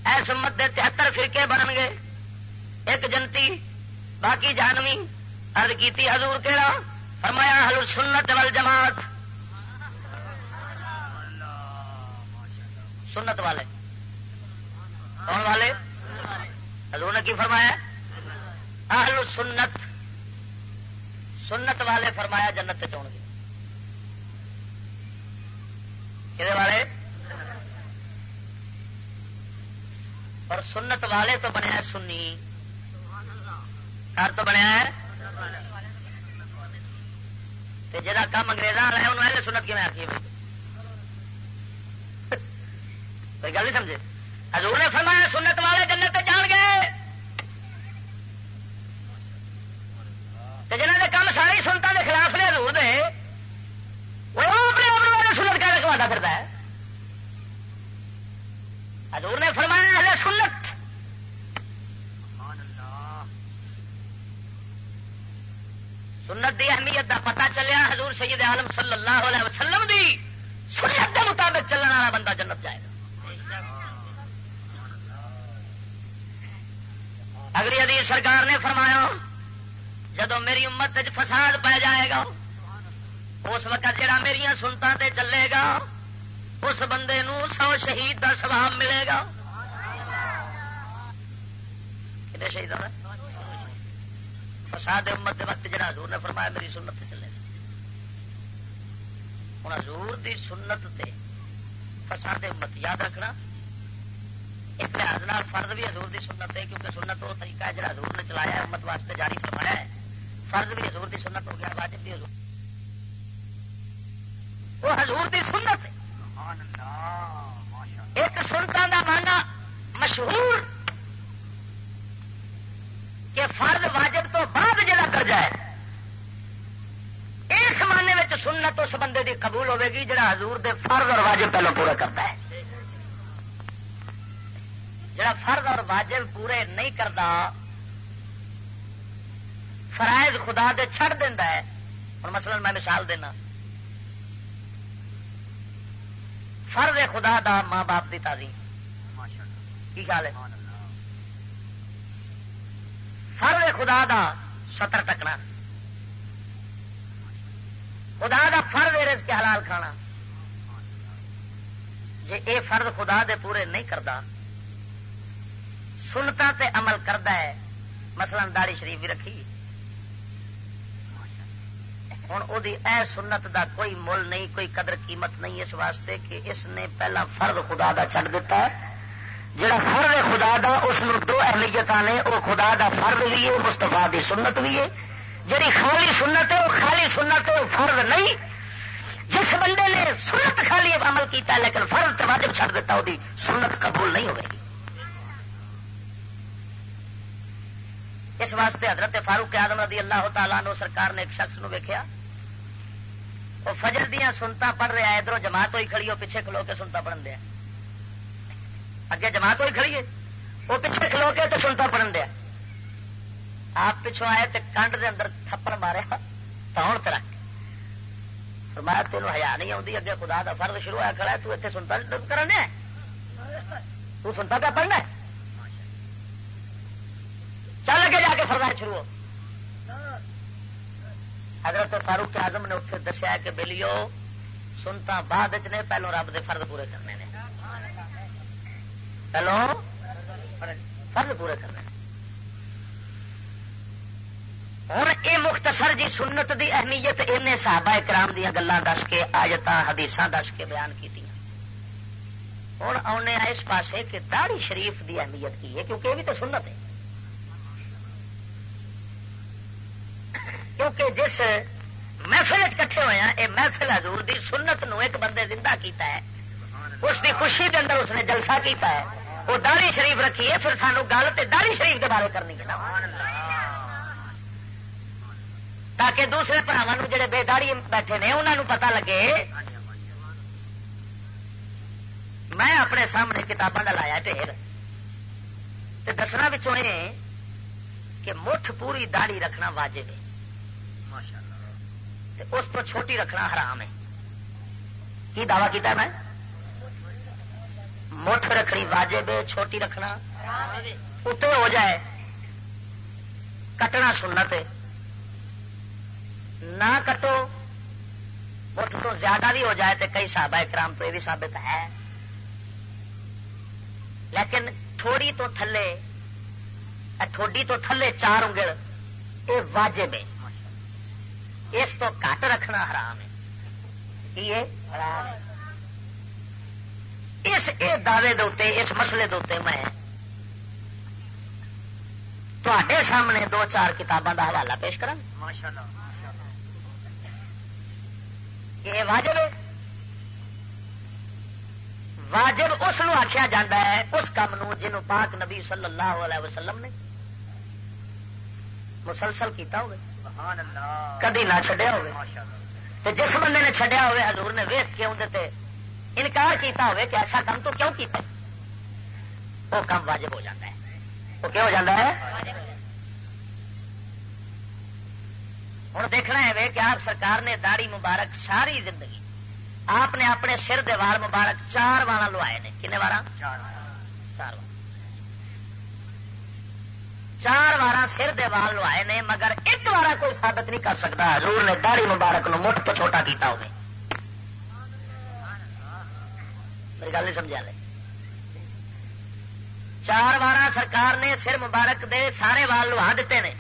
ایس امت دے تہتر فرقے بن گے۔ ایک جنتی باقی جانوی ارد کی حضور کہڑا فرمایا حل سنت وال جماعت۔ سنت والے۔ کون والے؟ حضور نے کی فرمایا؟ اہل سنت۔ سنت والے فرمایا جنت چون گے۔ کہ والے؟ اور سنت والے تو بنیا سنی۔ گھر تو بنیا ہے؟ جا کام انگریزاں رہے انہوں نے سنت کی میں آتی کوئی گل نہیں سمجھے؟ حضور نے فرمایا، سنت والے جنت جان گئے جنہ کے کام ساری سنتوں کے خلاف نے حضور دے، وہ اپنے آپ والے سنت کا رکھوا پھرتا ہے۔ حضور نے فرمایا ہے سنت عالم صلی اللہ علیہ وسلم دی سنت کے مطابق چلنے والا بندہ جنت جائے گا۔ اگلی ادی سرکار نے فرمایا جدو میری امت فساد پہ جائے گا، اس وقت جڑا میری سنتا تے چلے گا، اس بندے نو سو شہید کا سواب ملے گا۔ شہید فساد امت کے وقت جڑا حضور نے فرمایا، میری سنت چلے ہوں حضور دی سنت تے فساد امت یاد رکھنا۔ اس لحاظ فرض بھی حضور دی سنت ہے کیونکہ سنت وہ طریقہ ہے جڑا حضور نے چلایا امت واسطے جاری فرمایا ہے۔ فرض بھی حضور دی سنت ہو گیا واجب بھی حضور۔ وہ حضور دی سنت ایک سنتا کا مانا مشہور کہ فرد واجب تو بعد جا درجہ ہے اس سنت اس بندے دی قبول ہوے گی جڑا حضور دے فرد اور واجب پہلو پورا کرتا ہے۔ جڑا فرد اور واجب پورے نہیں کرتا فرائض خدا دے چھڑ دینا ہے۔ ہوں مثلا میں مثال دینا۔ فرض خدا دا ماں باپ کی تعظیم۔ کی خیال ہے؟ فرض خدا دا سطر ٹکنا۔ خدا دا فرض رز کے حلال کھانا۔ جی اے فرض خدا دے پورے نہیں کرتا سنتا تے عمل کرتا ہے، مثلا داڑی شریف بھی رکھی۔ ہوں وہ سنت دا کوئی مل نہیں، کوئی قدر قیمت نہیں، اس واسطے کہ اس نے پہلا فرد خدا دا چھڑ دیتا ہے۔ جڑا فرد خدا دا، اس دو اہمیت نے وہ خدا دا فرد بھی ہے مستفا دی سنت بھی ہے۔ جڑی خالی سنت ہے، وہ خالی سنت وہ فرد نہیں۔ جس بندے نے سنت خالی عمل کیتا ہے لیکن فرد واجب چھڑ دیتا، وہ سنت قبول نہیں ہوگی۔ اس واسطے حضرت فاروق آدم رضی اللہ تعالیٰ نو سرکار نے ایک شخص نو ویکیا وہ فجر دیا سنتا پڑھ رہا ہے، ادھر جماعت ہوئی کھڑی ہو پیچھے کھلو کے سنتا پڑھن دیا۔ اگے جماعت ہوئی کھڑی ہے، وہ پیچھے کھلو کے تو سنتا پڑھن دیا۔ آپ پچھو آئے تو کنڈ دے اندر تھپڑ مارے تاؤن تو رکھ میں تین ہزار نہیں آتی اگے خدا کا فرد شروع ہوا کھڑا تو اتنے سنتا کرن دیا تو سنتا پہ پڑھنا چل اگے جا کے فردا شروع ہو۔ حضرت فاروق اعظم نے اتنے دسیا کہ بلیو، سنتا بعد نے، پہلو رب دے فرد پورے کرنے نے۔ پہلو فرد پورے کرنے ہوں یہ مختصر جی سنت دی اہمیت ان صحابہ کرام دیا گلان دس کے آجت حدیث دس کے بیان کی ہوں آنے اس پاسے کہ داڑی شریف دی اہمیت کی ہے، کیونکہ یہ بھی تو سنت ہے۔ کیونکہ جس محفل کٹھے ہوئے ہیں یہ محفل حضور دی سنت نو ایک بندے زندہ کیتا ہے۔ اس دی خوشی کے اندر اس نے جلسہ کیتا ہے۔ وہ داڑی شریف رکھی ہے پھر سانو گل تو داڑی شریف کے بارے کرنی ہے۔ تاکہ دوسرے براوا جڑے بے داڑی بیٹھے نے انہوں نے پتا لگے۔ میں اپنے سامنے کتابوں کا لایا ڈھیر۔ دسنا بچوں کہ مٹھ پوری داڑی رکھنا واجب ہے۔ اس تو چھوٹی رکھنا حرام ہے۔ کی دعوی کیتا میں؟ مٹھ رکھنی واجب ہے چھوٹی رکھنا۔ اتنے ہو جائے کٹنا سنت نہ کٹو مٹھ تو زیادہ بھی ہو جائے تو کئی صحابہ کرام تو یہ بھی ثابت ہے۔ لیکن تھوڑی تو تھلے تھوڑی تو تھلے چار انگل یہ واجب ہے۔ اس تو کٹ رکھنا حرام ہے۔ اس دعوے دے اس مسئلے دے میں تے سامنے دو چار کتابوں کا حوالہ پیش کرا یہ واجب ہے؟ واجب اس آخیا جا ہے، اس کام جنوں پاک نبی صلی اللہ علیہ وسلم نے مسلسل کیتا ہوگا کدی نہ چڈیا ہو جس بندے نے چڈیا ہوئے، حضور نے ویخ کے اندر انکار کیتا ہوئے کہ ایسا کام تو کیوں کیتا؟ وہ کام واجب ہو جاتا ہے۔ وہ کیا ہو جاتا ہے؟ ہوں دیکھنا ہے کہ آپ سرکار نے داڑی مبارک ساری زندگی آپ نے اپنے سر دیوار مبارک چار والا لوائے نے۔ کنے بارہ چار چار وار سر دیوال لوائے نے مگر ایک بار کوئی ثابت نہیں کر سکتا۔ حضور نے داڑی مبارک نو مٹھ تو چھوٹا کیتا ہوگی میری گل نہیں سمجھا لے چار بار سرکار نے سر مبارک دے سارے وال لوا دیتے ہیں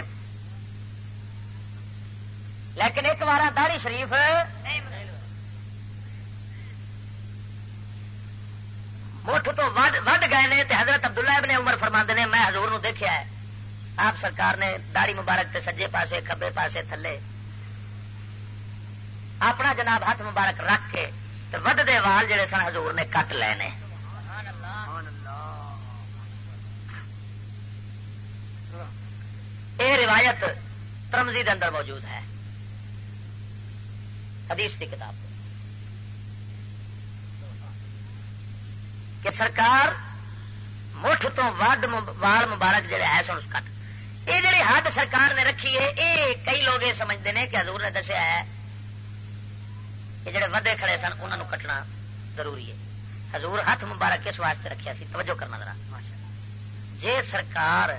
لیکن ایک بار داڑی شریف مٹھ تو وڈ گئے نے حضرت عبداللہ ابن عمر فرما نے، میں حضور نو دیکھا ہے۔ آپ سرکار نے داڑی مبارک تے سجے پاسے کبے پاسے، تھلے۔ اپنا جناب ہاتھ مبارک رکھ کے وڈ دے وال جڑے سن حضور نے کٹ لے نے۔ یہ روایت ترمزی دے اندر موجود ہے۔ حدیث کی کتاب کہ سرکار مٹھ تو وڈ وال مبارک جڑے ہے سن کٹ۔ یہ جڑی حد سرکار نے رکھی ہے، یہ کئی لوگ یہ سمجھتے ہیں کہ حضور نے دسیا ہے کہ جڑے ودے کھڑے سن انہوں نے کٹنا ضروری ہے۔ حضور ہاتھ مبارک کس واسطے رکھیا سی، توجہ کرنا ذرا۔ جے سرکار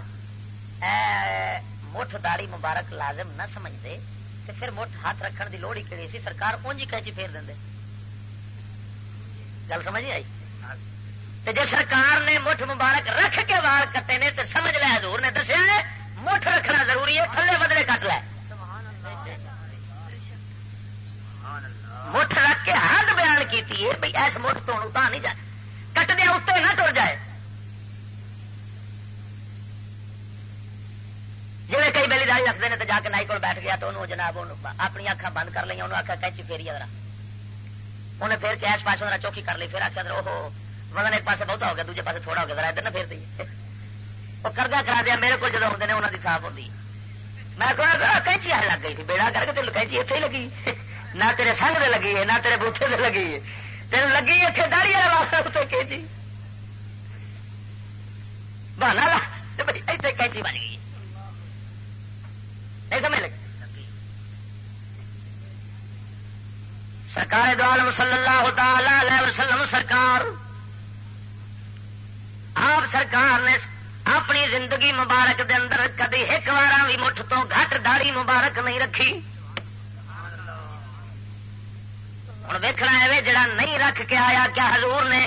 مٹھ داڑی مبارک لازم نہ سمجھتے تو پھر مٹھ ہاتھ رکھن دی لوڑ ہی کہڑی سی، سرکار اونجی کینچی پھیر دیں گل سمجھ نہیں آئی؟ جی سرکار نے مٹھ مبارک رکھ کے وال کٹے نے تو سمجھ لیا حضور نے دسیا مٹھ رکھنا ضروری ہے، تھلے بدلے کٹ لے۔ مٹھ رکھ کے حد بیان کی بھائی ایس مٹھ تو اتنا نہیں جائے۔ کٹ دیا اتنے نہ ٹر جائے۔ جی کئی بیلی داری رکھتے ہیں تو جا کے نائی کو بیٹھ گیا تو انہوں جناب اپنی اکھا بند کر لی انہوں آخر کینچی فیری ذرا انہیں پھر کیش پاس ذرا چوکی کر لی، پھر آخر وہ وزن ایک پاسے بہت ہو گیا، دوجے پاسے تھوڑا ہو گیا، ذرا ادھر نہ پھر دیے وہ کردہ کرا دیا، میرے کو جب آتے ہیں انہوں کی صاف ہوتی میں کہا کینچی لگ گئی بیڑا کر کے تین کینچی اتنے ہی لگی۔ نہ تیرے سنگ دے لگی ہے، نہ تیرے بوٹے دے لگی ہے۔ تین لگی اتنے داری والا اتنے کینچی بہانا لا اتنے کینچی بن گئی نہیں سمجھ لگی؟ سرکار دعالم صلی اللہ تعالی علیہ وسلم، سرکار، آپ سرکار نے اپنی زندگی مبارک دے اندر کدی ایک بار بھی مٹھ تو گھٹ داڑی مبارک نہیں رکھی۔ ہوں ویکنا ہے جڑا نہیں رکھ کے آیا، کیا حضور نے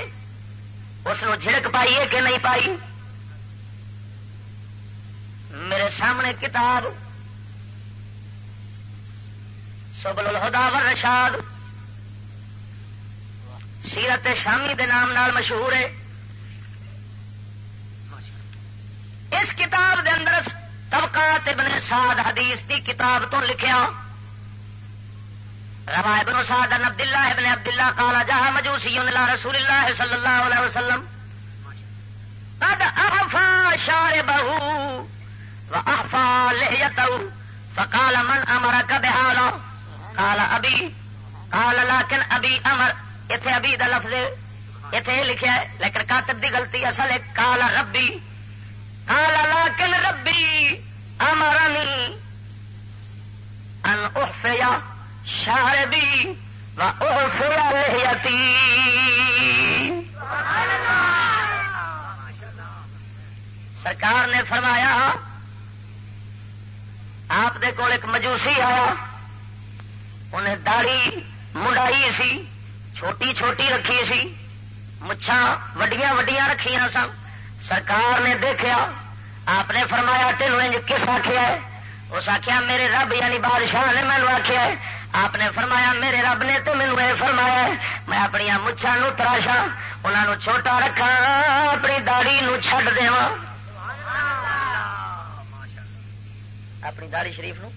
اس جھڑک پائی ہے کہ نہیں پائی؟ میرے سامنے کتاب سبل الہدا رشاد سیرت شامی دے نام نال مشہور ہے۔ اس کتاب دے اندر طبقات ابن سعد حدیث دی کتاب تو لکھیا۔ روا ابن سعد ان عبد الله ابن عبد الله قال جاء مجوسي الى رسول الله صلى الله عليه وسلم۔ قد اعفى شاربه واعفى لحيته فقال من امرك بهذا قال ابي قال لكن ابي امر اتے ابھی دا لفظ اتے لکھا ہے، لیکن کاتب دی غلطی اصل ہے کالا ربی۔ قال لكن ربي امرني ان اخفي شاربي واخفي لحيتي سرکار نے فرمایا، آپ دے کول ایک مجوسی آیا۔ انہیں داڑی منڈائی سی، چھوٹی چھوٹی رکھی سی مچھا وڈیاں وڈیاں رکھیاں سن۔ سرکار نے دیکھا آپ نے فرمایا، تینوں کس آخیا ہے؟ اس آخیا میرے رب یعنی بادشاہ نے مینو آخیا ہے۔ آپ نے فرمایا، میرے رب نے تو مینو یہ فرمایا ہے۔ میں اپنی مچھا نو تراشا انہوں چھوٹا رکھا اپنی داڑی نو چھڈ دے اپنی داڑی شریف نو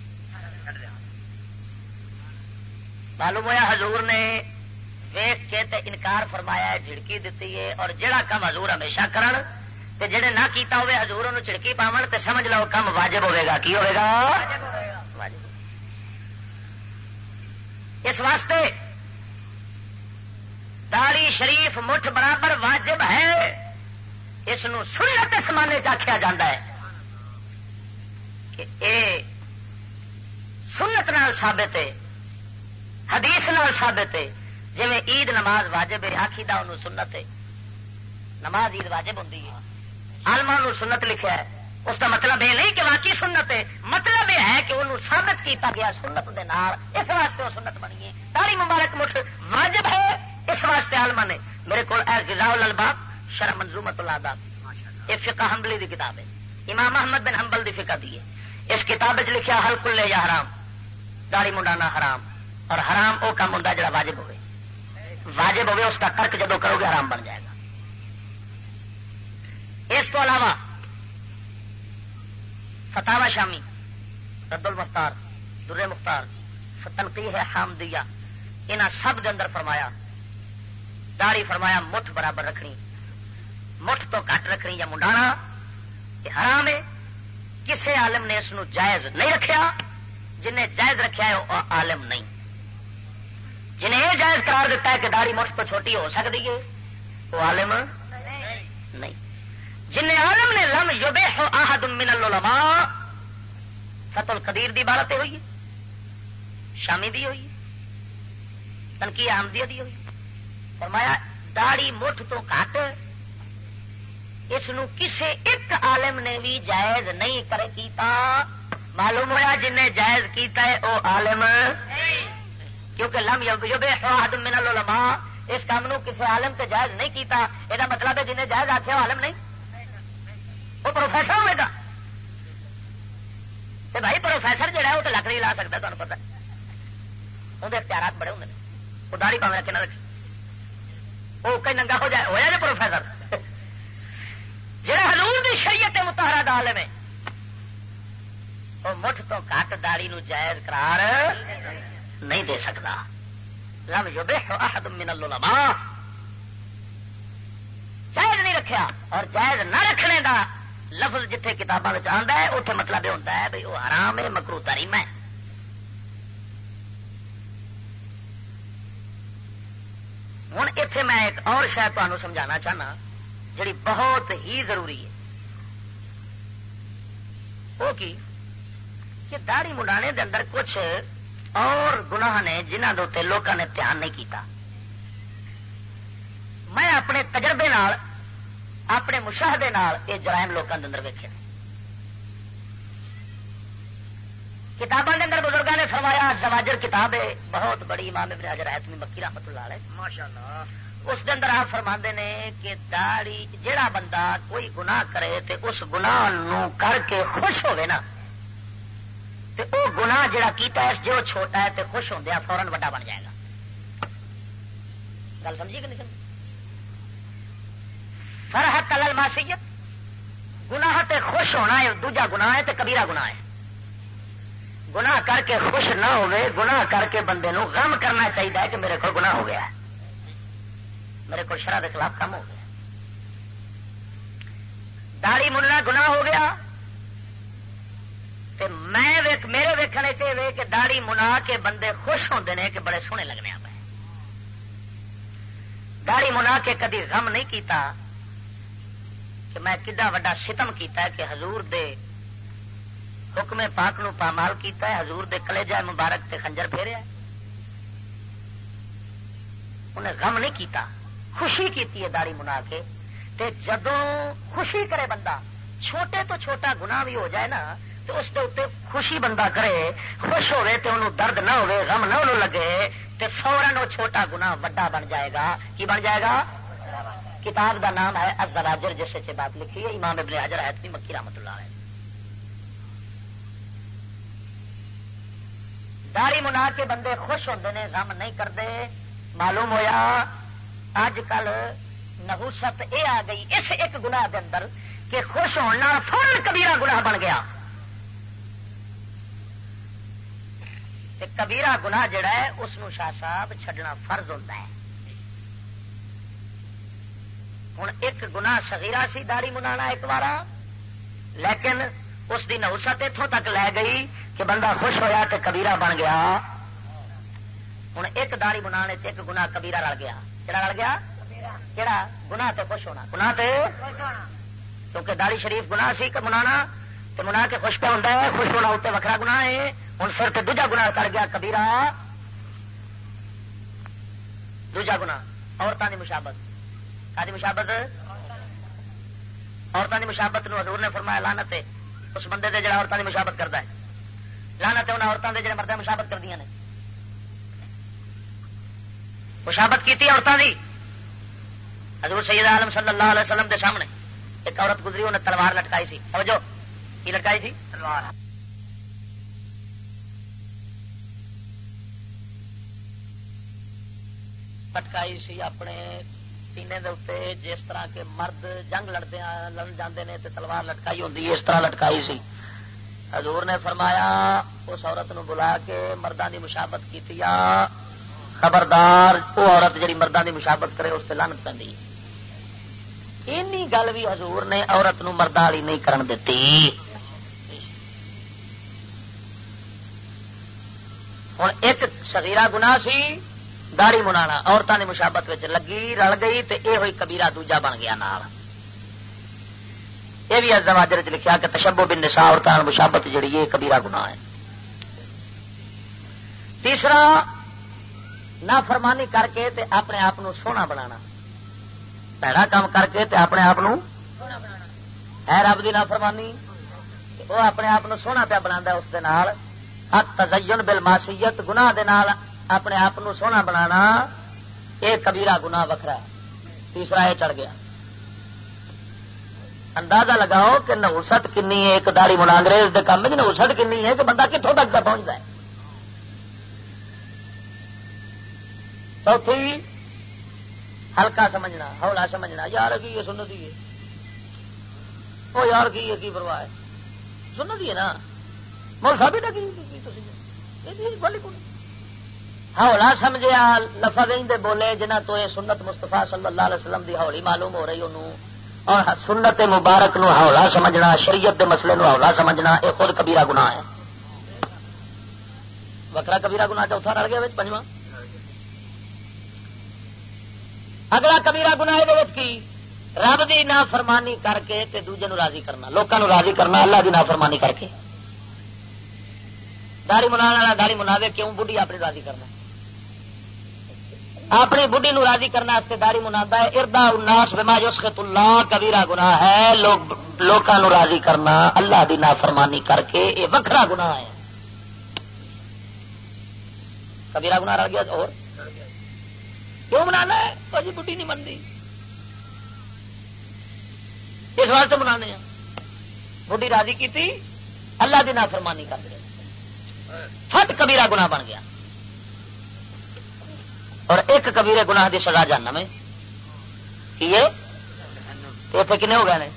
معلوم ہوا حضور نے ویخ کے تے انکار فرمایا ہے، جھڑکی دیتی ہے اور جڑا کم حضور ہمیشہ کرن، تے جڑے نہ کیتا ہوئے حضور انہوں چڑکی پاون، تے سمجھ لو کم واجب ہوئے گا، کی ہوئے گا؟ اس واسطے داڑی شریف مٹھ برابر واجب ہے، اس سنت سمانے چاخیا جا ہے کہ اے سنت نال ثابت ہے حدیث نال ثابت ہے جی عید نماز واجب ہے آخی دا انہوں سنت ہے۔ نماز عید واجب ہوں آلما سنت لکھا ہے۔ اس کا مطلب یہ نہیں کہ واقعی سنت ہے مطلب یہ ہے کہ انہوں ثابت کیتا گیا سنت دے نار اس واسطے وہ سنت بنی ہے۔ تاری مبارک مٹھ واجب ہے، اس واسطے آلما نے میرے کو غذا الباب شرح منظومت اللہ یہ فقہ حمبلی دی کتاب ہے۔ امام احمد بن حنبل دی فقہ دی ہے۔ اس کتاب لکھا حل کلے یا حرام داڑی منڈانا حرام۔ اور حرام وہ کام ہوں جڑا واجب ہوئے۔ واجب ہوئے اس کا ترک جدو کرو گے حرام بن جائے گا۔ اس کو علاوہ فتح شامی، رد المختار در مختار تنقی ہے حام سب کے اندر فرمایا داڑی فرمایا، مٹھ برابر رکھنی، مٹھ تو کٹ رکھنی یا منڈانا، یہ حرام ہے۔ کسی عالم نے اس جائز نہیں رکھا جنہیں جائز رکھا ہے، وہ عالم نہیں۔ جنہیں یہ جائز قرار دیتا ہے کہ داڑی مٹھ تو چھوٹی ہو سکتی ہے، وہ عالم نہیں۔ جن عالم نے لم یوبے ہو آہد من العلماء، فتح القدیر دی بارت ہوئی شامی دی ہوئی تنقی آمدی دی ہوئی فرمایا داڑی مٹھ تو کٹ اس کسے ایک عالم نے بھی جائز نہیں کر کیتا۔ معلوم ہوا جن جائز کیتا ہے، وہ عالم کیونکہ لم یوبے من العلماء، اس کام نو کسی عالم تے جائز نہیں کیتا۔ یہ مطلب ہے جنہیں جائز آخیا وہ عالم نہیں۔ وہ پروفیسر ہوئے گا۔ بھائی پروفیسر جہا وہ تو لکڑی لا سکتا تمہیں پتا اندر اختیارات بڑے ہوں وہ داری پاوے رکھے، نہ رکھے۔ وہ کئی ننگا ہو جائے ہوا جائے پروفیسر؟ جہاں حضور دی شریعت متحرہ دال میں وہ مٹھ تو کٹ داڑی نو جائز قرار نہیں دے سکتا۔ لم احد من العلماء۔ جائز نہیں رکھیا اور جائز نہ رکھنے دا لفظ جتھے کتابوں میں آتا ہے اتنے مطلب یہ ہوتا ہے بھائی وہ حرام ہے مکرو تریم ہے۔ ہوں اتے میں ایک اور شاید تمہیں سمجھانا چاہنا، جڑی بہت ہی ضروری ہے۔ وہ کی؟ کہ داڑی منڈانے دے اندر کچھ اور گناہ نے جنہوں کے اتنے لوگوں نے دھیان نہیں کیتا۔ میں اپنے تجربے نال اپنے مشاہدے نال یہ جرائم لوگوں کے اندر ویکے کتابوں کے اندر بزرگوں نے فرمایا زواجر کتاب ہے بہت بڑی امام ابن حجر حتمی مکی رحمت اللہ علیہ۔ ماشاءاللہ۔ اس کے اندر آپ فرما نے کہ داڑی جڑا بندہ کوئی گناہ کرے تے اس گناہ کر کے خوش ہوئے نا تے او گناہ جڑا کیتا ہے جو چھوٹا ہے تے خوش ہوندیا فورن وڈا بن جائے گا۔ گل سمجھی کہ نہیں سمجھی؟ فرحت الماسیت گناہ تے خوش ہونا ہے، دوجا گناہ ہے تے کبیرہ گناہ ہے۔ گناہ کر کے خوش نہ ہوئے، گناہ کر کے بندے نو غم کرنا چاہیے کہ میرے کو گناہ ہو گیا ہے۔ میرے کو شرح کے خلاف کم ہو گیا داڑی مننا گناہ ہو گیا تے میں ویک میرے ویکنے چاہیے کہ داڑی منا کے بندے خوش ہوتے ہیں کہ بڑے سونے لگنے پہ داڑی منا کے کدی غم نہیں کیتا کہ میں کڈا وا ستم کیتا ہے کہ حضور دے حکم پاک نو پامال کیتا ہے، حضور دے کلے مبارک تے خنجر پھیریا انہیں غم نہیں کیتا، خوشی کیتی ہے داڑی منا کے۔ تے جدوں خوشی کرے بندہ، چھوٹے تو چھوٹا گنا بھی ہو جائے نا تو اس اتنے خوشی بندہ کرے، خوش ہوئے تے انہوں درد نہ ہوئے غم نہ انہوں لگے، تے فوراً وہ چھوٹا گنا وڈا بن جائے گا۔ کی بن جائے گا؟ کتاب دا نام ہے ازراجر جس سے بات لکھی ہے، امام ابن حجر ہے مکی رحمت اللہ ہے داڑی منا کے بندے خوش ہوتے ہیں غم نہیں کرتے معلوم ہویا اج کل نہوست یہ آ گئی، اس ایک گنا اندر کہ خوش ہونا فل کبیرا گنا بن گیا۔ کبیرا گنا جڑا ہے اس شاہ صاحب چھڈنا فرض ہوتا ہے۔ ہوں ایک گنا سگیرا سی داڑی منا ایک بار لیکن اس کی نوسط اتوں تک لے گئی کہ بندہ خوش ہویا تو کبیرا بن گیا۔ ہوں ایک داڑی منا ایک گنا کبیرا رل گیا۔ کہڑا رل گیا؟ کہڑا گنا تے خوش ہونا۔ گنا تے کیونکہ داڑی شریف گنا سی کہ منا تو منا کے خوش پہ ہوتا ہے خوش ہونا اتنے وکرا گنا ہے۔ ہوں سر تے دوجا گنا چڑھ گیا کبیرا دوجا گنا عورتوں کی مشابت۔ کا مشابت؟ عورتوں کی مشابت نو حضور نے فرمایا لانت اس بندے دے جڑا عورتوں کی مشابت کرتا ہے۔ لانت ان عورتوں کے جڑے مرد مشابت کر دیا نے۔ مشابت کی عورتوں کی حضور سید عالم صلی اللہ علیہ وسلم دے سامنے ایک عورت گزری انہیں تلوار لٹکائی سی۔ توجہ، کی لٹکائی سی؟ تلوار۔ لٹکائی سی اپنے سینے دے اتنے جس طرح کے مرد جنگ لڑتے لڑ جاندے نے تے تلوار لٹکائی ہوتی اس طرح لٹکائی سی۔ حضور نے فرمایا، اس عورت نو بلا کے مردوں کی مشابت کی خبردار وہ عورت جی مردوں کی مشابت کرے، اس سے لانت پی گل بھی حضور نے عورت نو مرد والی نہیں کرن دیتی۔ ہوں ایک سگیرا گنا سی داڑی منا عورتوں کی مشابت لگی رل گئی تو یہ ہوئی کبیرا دوجا بن گیا نال۔ یہ بھی ازواجر چ لکھا کہ تشبو بن نسا عورتوں مشابت جڑی ہے کبیرا گنا ہے۔ تیسرا نہ فرمانی کر کے تے اپنے آپ سونا بنا پیڑا کام کر کے تے اپنے آپ ہے رب کی نہ فرمانی وہ اپنے آپ سونا پیا بنا اس کے تزین بل ماسیت گنا اپنے آپ سونا بنا یہ کبیرا گنا وکرا تیسرا یہ چڑھ گیا۔ اندازہ لگاؤ کہ نوسط کنی ہے، ایک داری منا انگریز کے کام میں نوسط کنی ہے کہ بندہ کتوں تک کا پہنچتا ہے چوتھی، ہلکا سمجھنا ہولا سمجھنا، یار کی ہے سن دیے وہ یار کی ہے کی پرواہ سن دیے نا۔ مول صاحب ہولا سمجھا لفظ دے بولے جنہ تو یہ سنت مستفا صلی اللہ علیہ وسلم دی ہولی معلوم ہو رہی انہوں اور سنت مبارک نو ہولا سمجھنا، شریعت دے مسئلے نو ہولا سمجھنا، یہ خود کبیرہ گناہ ہے۔ وکرا کبیرہ گناہ چوتھا رل گیا پنجواں۔ اگلا کبیرا گنا کی؟ رب کی نا فرمانی کر کے تے دوجے نو راضی کرنا لوگوں راضی کرنا، اللہ کی نا فرمانی کر کے۔ داڑی منا والا داڑی منا کیوں بڑھی اپنی راضی کرنا؟ اپنی بڑھی نو راضی کرنا داڑی منا اردا اناس بما یسخط اللہ کبیرا گنا ہے۔ لوگوں راضی کرنا اللہ کی نا فرمانی کر کے یہ وکرا گنا ہے۔ کبیرا گنا رل گیا اور؟ کیوں منا ہے؟ وہ جی بڑھی نہیں منتی اس واسطے منا بڑھی راضی کی اللہ کی نافرمانی کر دے۔ فٹ کبیرا گنا بن گیا۔ اور ایک کبیرے گنا کی سزا جاننا میں اتنے کنے ہو گئے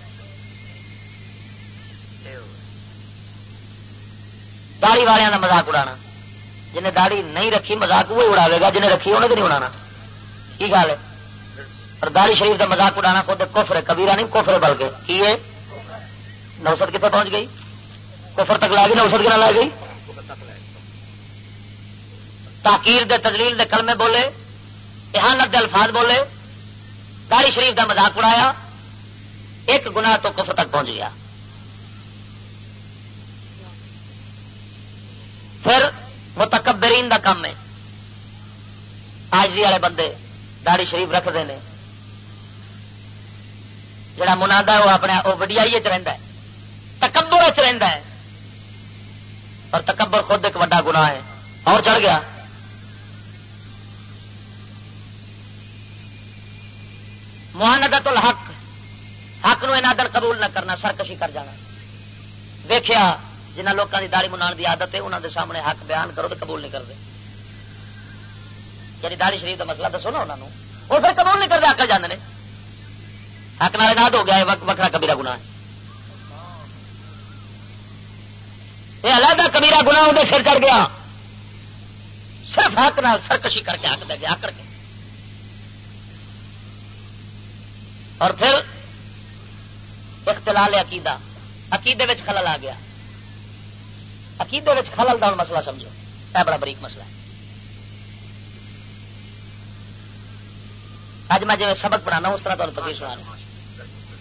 داڑی والوں کا مزاق اڑانا۔ جنہیں داڑی نہیں رکھی مزاق وہی اڑاوے گا جنہیں رکھی انہیں نہیں اڑانا۔ کی گل ہے؟ اور داڑی شریف کا مزاق اڑانا خود کفر ہے کبیرا نہیں کفر بلکہ۔ کی ہے؟ نوسط کتنے پہنچ گئی؟ کفر تک لا گئی نوسط کتنا لا گئی؟ تاکیر دے تدلیل دے کلمے بولے۔ احانت دے الفاظ بولے داڑی شریف کا مزاق اڑایا، ایک گنا تو کفر تک پہنچ گیا۔ پھر متکبرین دا کام ہے۔ آجری والے بندے داڑی شریف رکھتے ہیں۔ جڑا منا وہ اپنے وہ وڈیائی رہتا ہے۔ تکبر رہتا ہے۔ اور تکبر خود ایک وڈا گنا ہے۔ اور چڑھ گیا۔ مہاندت الحق، حق نو انادر قبول نہ کرنا، سرکشی کر جانا۔ دیکھا جنہ لوگوں کی داڑی منا کی آدت ہے انہوں دے سامنے حق بیان کرو تو قبول نہیں کرتے۔ یعنی داری شریف کا مسئلہ دسو نا انہوں وہ پھر قبول نہیں کرتے اکل جانے حق نال ہو گیا وکرا کبیرا گنا یہ علیحدہ کبیرا گنا وہ سر چڑھ گیا۔ صرف حق نال سرکشی کر کے حق دے گیا کر کے اور پھر اختلال عقیدہ، عقیدے خلل آ گیا۔ عقیدے خلل کا مسئلہ سمجھو۔ یہ بڑا بریک مسئلہ ہے۔ اج میں جی سبق پڑھانا اس طرح تمہیں تقریر سنا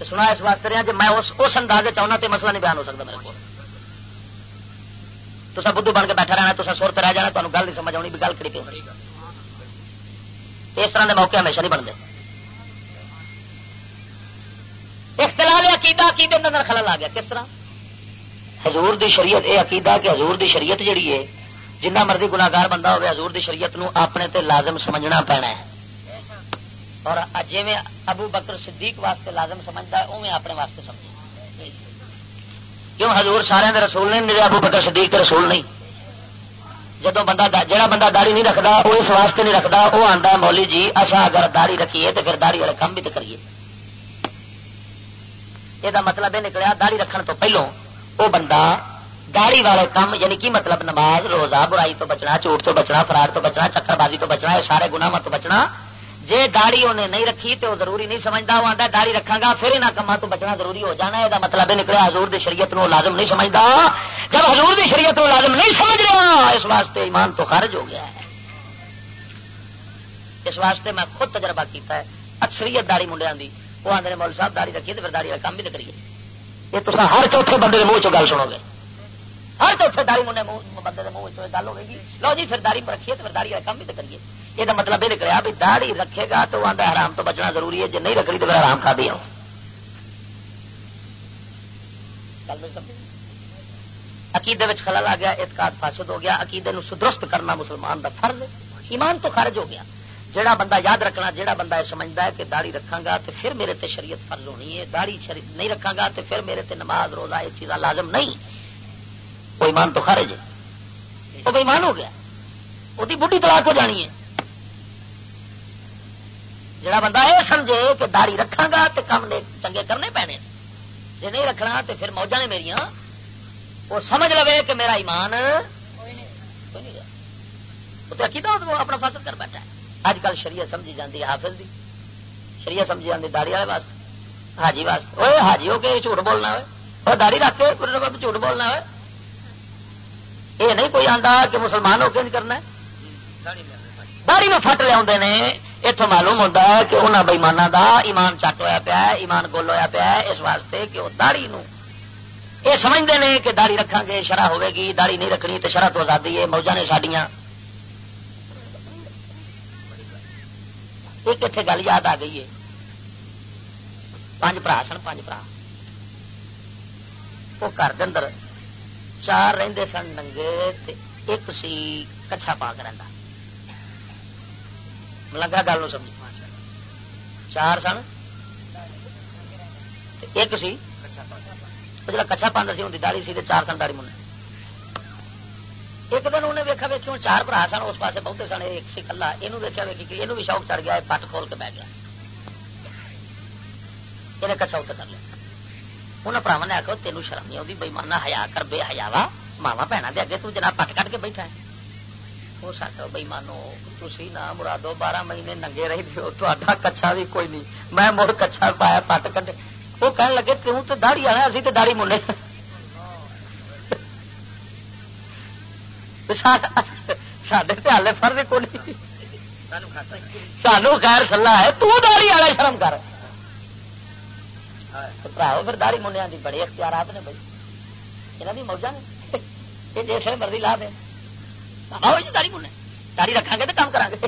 سنا اس واسطے رہا ہاں جی میں اس اندازے چاہنا تو مسئلہ نہیں بیان ہو سکتا میرے کو تو بدھو بن کے بیٹھا رہنا تو سر رہ جانا تمہیں گل نہیں سمجھ آنی، بھی گل کری پی اس طرح کے موقع ہمیشہ نہیں بنتے۔ اختلاف عقیدہ، عقیدے اندر خلل آ گیا۔ کس طرح؟ حضور دی شریعت یہ عقیدہ کہ حضور دی شریعت جڑی ہے، جنہ مرضی گناگار بندہ ہوگا حضور دی شریعت نو اپنے تے لازم سمجھنا پینا ہے۔ اور جی میں ابو بکر صدیق واسطے لازم سمجھتا ہے اوے اپنے واسطے سمجھ کیوں؟ حضور سارے دے رسول نہیں، میرے ابو بکر صدیق کے رسول نہیں۔ جدو بندہ جہاں بندہ داڑی نہیں رکھتا وہ اس واسطے نہیں رکھتا وہ آتا مولی جی اچھا اگر داڑی رکھیے تو پھر داڑی والے کام بھی تو کریے۔ یہ مطلب یہ نکلیا داڑی رکھنے تو پہلوں وہ بندہ داڑی والے کام یعنی کی مطلب نماز روزہ برائی تو بچنا چوٹ تو بچنا فراڈ تو بچنا چکر بازی تو بچنا یہ سارے گنا تو بچنا جی داڑی انہیں نہیں رکھی تو ضروری نہیں سمجھتا وہ آتا داڑی رکھا گا پھر یہاں کما تو بچنا ضروری ہو جانا یہ مطلب نکلیا حضور دی شریعت نو لازم نہیں سمجھتا جب حضور دی شریعت نو لازم نہیں سمجھ رہا اس واسطے ایمان تو خارج ہو گیا ہے اس واسطے میں خود تجربہ کیتا ہے اکثریت داڑی منڈیا دی وہ آدھے مول صاحب داڑی رکھیے تو پھر داڑی والا کام بھی تو کریے۔ یہ تو ہر چوتھے بندے کے منہ چ گل سنو گے۔ ہر چوتھے داڑی منڈے بندے کے منہ گل ہو گئی لو جی پھر داڑی رکھیے تو پھر داڑی والا کام بھی تو کریے۔ یہ مطلب یہ نکلا بھی داڑھی رکھے گا تو آدھا حرام تو بچنا ضروری ہے۔ جی نہیں رکھ رکھنی تو پھر آرام کھا دیا عقیدے خلل آ گیا، اعتقاد فاسد ہو گیا۔ عقیدے نو سدرست کرنا مسلمان دا فرض ایمان تو خارج ہو گیا۔ جہاں بندہ یاد رکھنا جہاں بندہ یہ سمجھتا ہے کہ داڑھی رکھا گا تو پھر میرے تے شریعت فرض ہونی ہے۔ داڑھی نہیں رکھا گا تو پھر میرے تے نماز، روزہ، یہ چیزاں لازم نہیں۔ وہ ایمان تو خارج ہے۔ وہ ایمان ہو گیا۔ وہ بڑھی طلاق ہو جانی ہے۔ جڑا بندہ یہ سمجھے کہ داڑی رکھا گا تو کام چنگے کرنے پینے۔ جی نہیں رکھنا تو پھر موجہ نے میرا وہ سمجھ لو کہ میرا ایمان وہ اپنا فصل کر بیٹھا اج کل شریعت سمجھی جاتی حافظ دی. شریعت سمجھی جاتی داڑی والے واسطے. حاجی واسطے. وہ حاجی ہو کے جھوٹ بولنا ہوئے. اور داڑی رکھ کے پورے جھوٹ بولنا ہوئے. یہ نہیں کوئی آتا کہ مسلمان ہو کے نہیں کرنا داڑی میں فٹ لیا اتوں معلوم ہوتا ہے کہ انہوں بئیمانہ دا ایمان چٹ ہوا پیا ہے، ایمان گول ہوا پیا ہے، اس واسطے کہ وہ داڑی نو. یہ سمجھتے ہیں کہ داڑی رکھا گے، شرح ہوے گی داڑی نہیں رکھنی تو شرح تو آزادی ہے موجہ نے سڈیا ایک اتنے گل یاد آ گئی ہے پانچ برا سن پانچ برا وہ گھر اندر چار رہندے سن ننگے ایک سی کچھا پا کے رہتا لگا گل سمجھ چار سن ایک سی جا کچھا پاند سی داڑی سی چار سن داڑی من ایک دن انہیں ویکا ویکھی چار برا سن اس پاس بہتے سن ایک سی کلا یہ ویکیا ویکھی یہ بھی شوق چڑھ گیا پٹ کھول کے بہ گیا یہ کچھا اتر کر لیا انہیں پراوا نے آخو تینوں شرم نہیں آتی بئی مانا ہیا کر بے ہیا وا ماوا بھنا دے اگے تو پٹ کٹ کے بیٹھا ہے ہو سکتا بئی مانو تھی نہ مرادو بارہ مہینے ننگے رہی دیو تا کچھا بھی کوئی نہیں میں مڑ کچھا پایا پٹ کٹے وہ کہنے لگے توں تو داڑی آنا اسی تو داڑی منڈے سڈے تو ہال فرد کو نہیں سانو خیر سلا ہے تو داڑی والا شرم کر پراؤ پھر منڈیا کی بڑے اختیارات نے بھائی یہاں بھی موجہ نے یہ جیسے مرضی لا دیں جی داری منہ داری رکھا گے تو کام کرا گے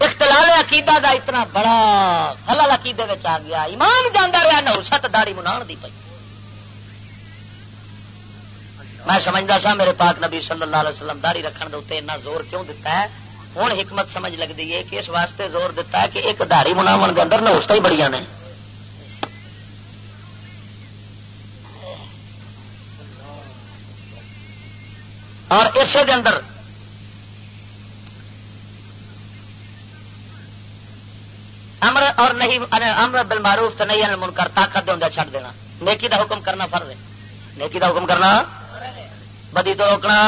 اختلاف عقیدہ دا اتنا بڑا خلل عقیدے آ گیا ایمان جانا رہا نو ست داڑی منا دی پی میں سمجھتا سا میرے پاک نبی صلی اللہ علیہ وسلم داڑی رکھنے دے اتنا زور کیوں دیتا ہے؟ ہوں حکمت سمجھ لگتی ہے کہ اس واسطے زور دیتا ہے کہ ایک داڑی مناو کے اندر نوستا ہی بڑی نے۔ اور اسے دے اندر امر اور نہیں یعنی امر بل معروف تو نہیں یعنی من کر طاقت دے چھڑ دینا۔ نیکی دا حکم کرنا فرض ہے۔ نیکی دا حکم کرنا بدی تو روکنا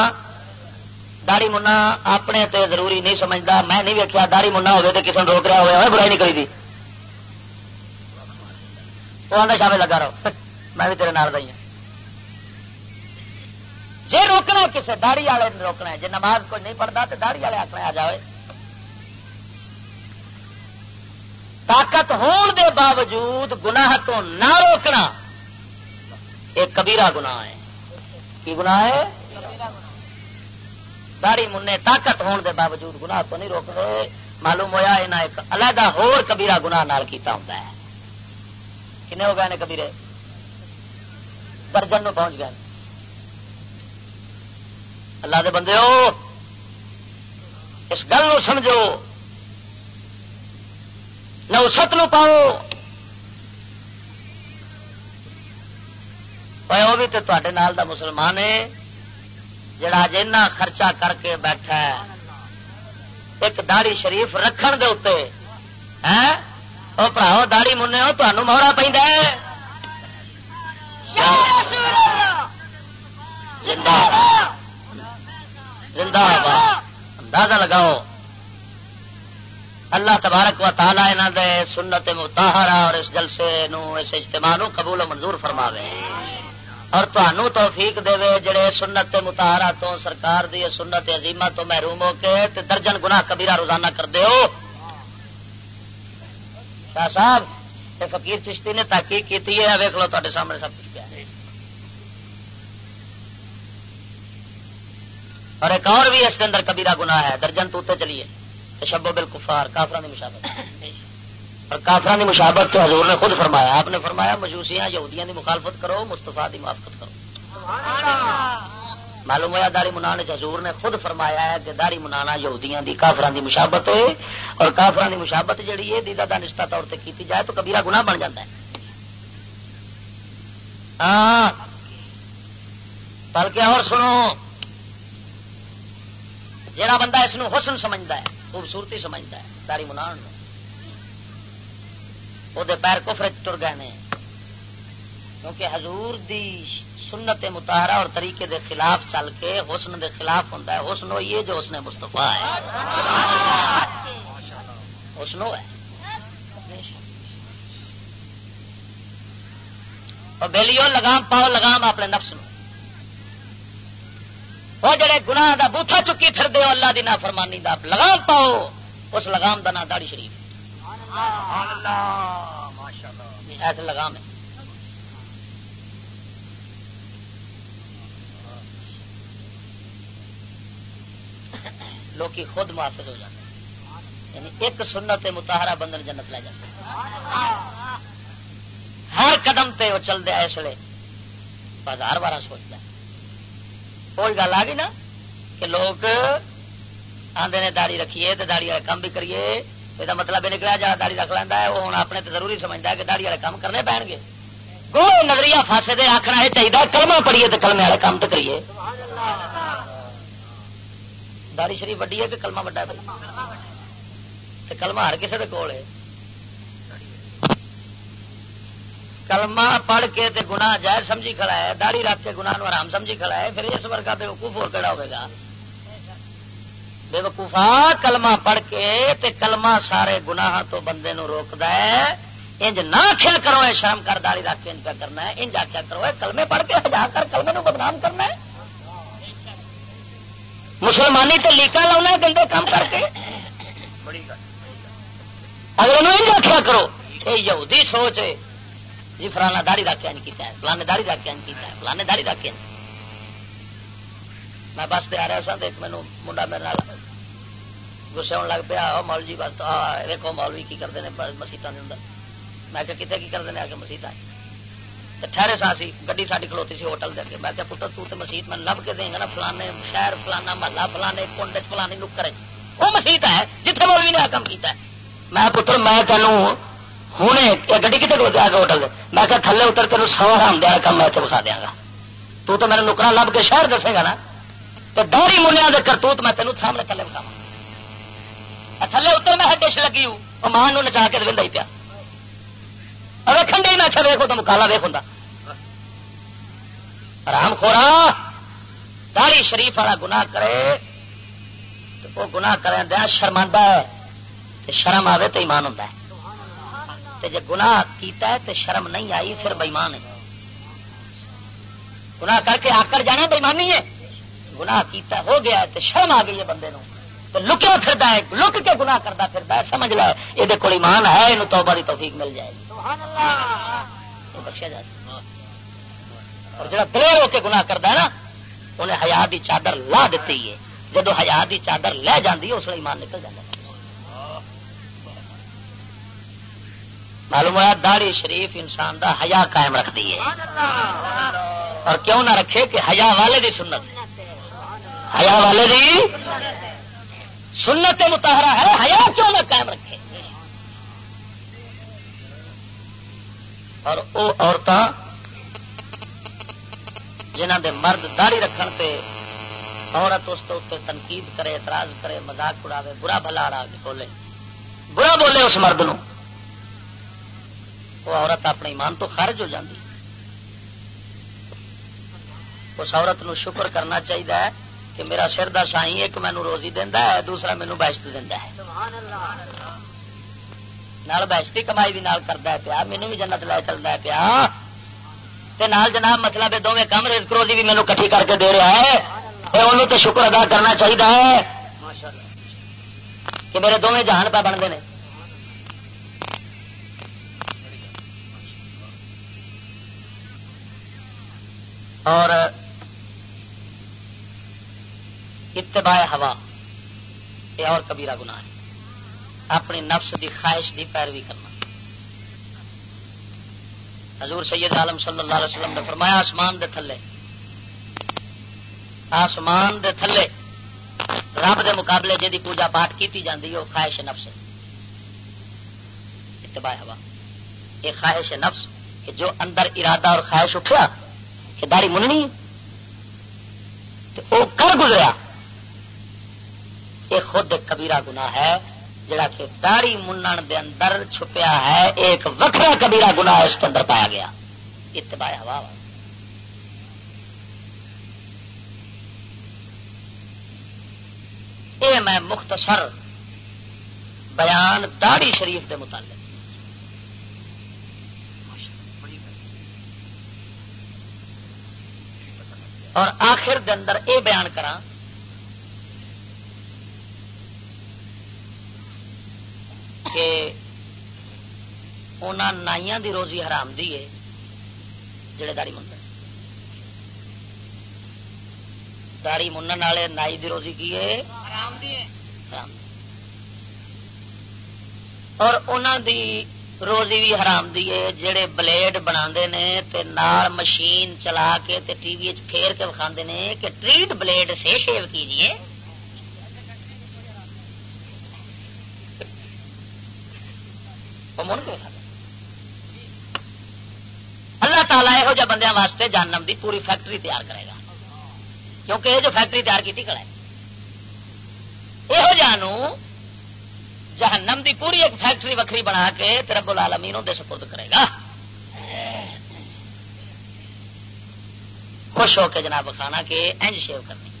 داڑی منا اپنے تے ضروری نہیں سمجھتا میں نہیں ویکیا داڑی منا ہوگی تو کسی نے روک رہا ہوا برائی نہیں کری دی وہ آدھا شامل لگا رہو، میں بھی تیرے نال دئی ہوں جی روکنا کسی داڑی والے نے روکنا ہے جی نماز کوئی نہیں پڑھتا تو داڑی والے آخر آ جائے طاقت ہون دے باوجود گناہ تو نہ روکنا ایک کبیرہ گناہ ہے۔ کی گناہ ہے؟ داڑی منہ طاقت ہون دے باوجود گناہ تو نہیں روک دے معلوم ہوا یہاں ایک علیحدہ ہور کبیرہ گناہ نال کیتا ہوں ہے۔ کنے ہو گئے نے کبیرے؟ درجن پہنچ گئے۔ اللہ دے بندے ہو، اس گل سمجھو۔ نوست نو پاؤ۔ وہ بھی تو تے نال دا مسلمان ہے جڑا جنا خرچہ کر کے بیٹھا ہے ایک داڑی شریف رکھن دے اتنے وہ پڑھاؤ داڑی منہ ہو تمہوں مہرا پہ زندہ اندازہ لگاؤ اللہ تبارک و تعالی انہوں دے سنت متحرا اور اس جلسے نو اس اجتماع نو قبول و منظور فرماوے اور تنوع توفیق دے جڑے سنت متحرا تو سرکار دی سنت عظیمہ تو محروم ہو کے درجن گناہ کبیرہ روزانہ کر دے ہو۔ شاہ صاحب، یہ فقیر چشتی نے تحقیق کی ہے ویک لو تے سامنے سب کچھ کیا اور ایک اور بھی اس کے اندر کبیرہ گناہ ہے، درجن توتے چلیے۔ شبو بل کفار کافران کی مشابت کافران کی مشابت تو حضور نے خود فرمایا آپ نے فرمایا مجوسیاں یہودیاں دی مخالفت کرو مستفا دی موافقت کرو۔ معلوم ہوا داری منان حضور نے خود فرمایا ہے کہ داری منانا یہودیاں دی کافران دی مشابت ہے اور کافران دی مشابت جڑی ہے دیدا دانشتہ طور سے کیتی جائے تو کبیرہ گناہ بن جاتا ہے۔ ہاں۔ بلکہ اور سنو جڑا بندہ اس حسن سمجھتا ہے خوبصورتی سمجھتا ہے داری منان وہ پیر کفر ٹر گئے نے کیونکہ حضور دی سنت متارا اور طریقے دے خلاف چل کے حسن دے خلاف ہوں حسن ہوئی ہے جو اس نے مستفا ہے حسن ہے اور لگام پاؤ لگام اپنے نفس نو وہ جڑے گناہ دا بوتھا چکی پھر دے اللہ دی نافرمانی دا لگام پاؤ اس لگام دا نام داڑی شریف ایسے لگام ہے لوگ خود محافظ ہو جاتے ہیں. یعنی ایک سنت متحرا بندن جنت لے جاتے ہر قدم پہ وہ چلتے اس لیے بازار بارہ سوچتا ہے. کوئی گل آ گئی نا کہ لوگ آدھے نے داڑی رکھیے تو داڑی والے کام بھی کریے یہ مطلب یہ نکلا جا داڑی رکھ لینا ہے وہ ہوں اپنے تو ضروری سمجھتا ہے کہ داڑی والے کام کرنے پہن گے کوئی نظریہ فاسے دے آخنا یہ چاہیے کلمہ پڑھیے تو کلمے والے کام تو کریے داڑی شریف وڈی ہے کہ کلمہ وڈا ہے کلمہ ہر کسی کے کول ہے کلمہ پڑھ کے تے گناہ جائز سمجھی کھڑا ہے داڑھی رکھ کے گناہ نو آرام سمجھی کھڑا ہے پھر اس ورگا بے وقوف اور کہڑا ہوگا بے وقوفا کلمہ پڑھ کے تے کلمہ سارے گناہ تو بندے نو روک ہے، انج نہ آخیا کرو ہے شرم کر داڑی رکھ کے انج پہ کرنا ہے۔ انج آخیا کرو ہے کلمے پڑھ کے ہجا کر کلمے نو بدنام کرنا ہے۔ مسلمانی تے لیکا لاؤنا گندے کام کر کے۔ اگر انج آخیا کرو یہ یہودی سوچ جی فلانا داڑی رکھ کے انج کیتا ہے، فلانے داڑی رکھ کے انج کیتا ہے، فلانے داڑی رکھ کے میں بس پہ آ رہا سا ایک مینو منڈا میرے گسے ہونے لگ پیا مول جی بس دیکھو مولوی کی کرتے ہیں مسیطا کے اندر میں کہ کتنے کی کرتے ہیں آ کے مسیح ٹھہرے سا سی گی ساری کھلوتی سی ہوٹل دے کے میں کہ پتر، تو مسیت میں لب کے دیں گا نا، فلانے شہر، فلانا محلہ، فلانے پنڈ فلانی نکر وہ مسیت ہے جتنے مولوی نے کام کیا میں پتر، میں تینوں ہوں گی کتنے کو آ کے ہوٹل دے۔ میں کہ تھلے اتر تین سو حرام دیا کام میں اتنے بکھا دیا گا۔ تو تو میرے نکرا لب کے شہر دسے گا نا۔ تو داری منیا دے کرتوت میں تینوں سامنے تھلے بکھاوا تھلے اتر میں ڈش لگی ہوں، وہ ماں نچا کے دن ہی پیا۔ ویکن ڈی میں آخر ویکو تو مکالا ویک ہوں رام خورا داڑی شریف والا گناہ کرے، تو وہ گناہ کرے دیا شرما ہے تو شرم آئے تو ایمان ہوتا ہے۔ جی گنا کیتا ہے تو شرم نہیں آئی، پھر بےمان ہے۔ گنا کر کے آکر جانا بےمانی ہے۔ گنا کیتا ہو گیا تو شرم آ گئی ہے بندے نو تو لکیا پھر ہے لک کے گنا کرتا پھر ہے سمجھ لے۔ یہ کو ایمان ہے یہ توبہ کی توفیق مل جائے گی۔ بخشا جا اور جڑا دلیر ہو کے گناہ کرتا ہے نا انہیں ہیا کی چادر لا دیتی ہے۔ جدو ہیا کی چادر لے جاتی ہے اس لیے ایمان نکل جاتا معلوم ہوا داڑی شریف انسان دا حیا قائم رکھتی ہے۔ اور کیوں نہ رکھے کہ حیا والے دی سنت حیا والے دی سنت متحرہ ہے، حیا کیوں نہ قائم رکھے؟ اور وہ عورتیں جنہ دے مرد داڑی رکھن پہ عورت اس تنقید کرے، اعتراض کرے مزاق اڑاوے، برا بھلا اڑا بولے۔ برا بولے اس مرد نو وہ عورت اپنے ایمان تو خارج ہو جاتی اس عورت نو شکر کرنا چاہیے کہ میرا سر دا سائی ایک مینو روزی دینا ہے، دوسرا مینو بحشت دینا ہے۔ نال کمائی بھی نال کرتا ہے پیا، مینو بھی جنت لے چلتا ہے پیا۔ تے نال جناب مطلب دونوں کم رزق روزی بھی مینو کٹھی کر کے دے رہا ہے۔ انہوں تو شکر ادا کرنا چاہیے کہ میرے دونوں جہان پہ بنتے ہیں۔ اور اتباع ہوا، یہ اور کبیرہ گناہ ہے۔ اپنی نفس دی خواہش دی پیروی کرنا۔ حضور سید عالم صلی اللہ علیہ وسلم نے فرمایا، آسمان دے تھلے۔ آسمان دے تھلے رب دے مقابلے جی پوجا پاٹ کی جاتی ہے وہ خواہش نفس اتباع ہوا۔ یہ خواہش نفس کہ جو اندر ارادہ اور خواہش اٹھا کہ داڑی مننی وہ کر گزریا۔ یہ خود ایک کبیرہ گنا ہے، جڑا کہ داڑی منن دے اندر چھپیا ہے، ایک وکرا کبیرہ گنا اس کے اندر پایا گیا۔ اتباع ہوا۔ یہ میں مختصر بیان داڑی شریف کے متعلق۔ اور آخر دے اندر اے بیان کرا کہ نائیاں دی روزی حرام دی ہے جڑے داڑی من داڑی منن والے نائی دی روزی کی ہے؟ اور انہوں دی روزی بھی حرام دی ہے جڑے بلیڈ بنا نال مشین چلا کے تے ٹی وی پھیر کے وکھا نے کہ ٹریٹ بلیڈ سے شیو کیجیے اللہ تعالیٰ یہو جہ بندیاں واسطے جانم دی پوری فیکٹری تیار کرے گا۔ کیونکہ یہ جو فیکٹری تیار کی کھڑا ہے۔ یہ جانو جہنم دی پوری ایک فیکٹری وکری بنا کے رب العالمین دے سپرد کرے گا۔ خوش ہو کے جناب کھانا کے اینج شیو کرنی۔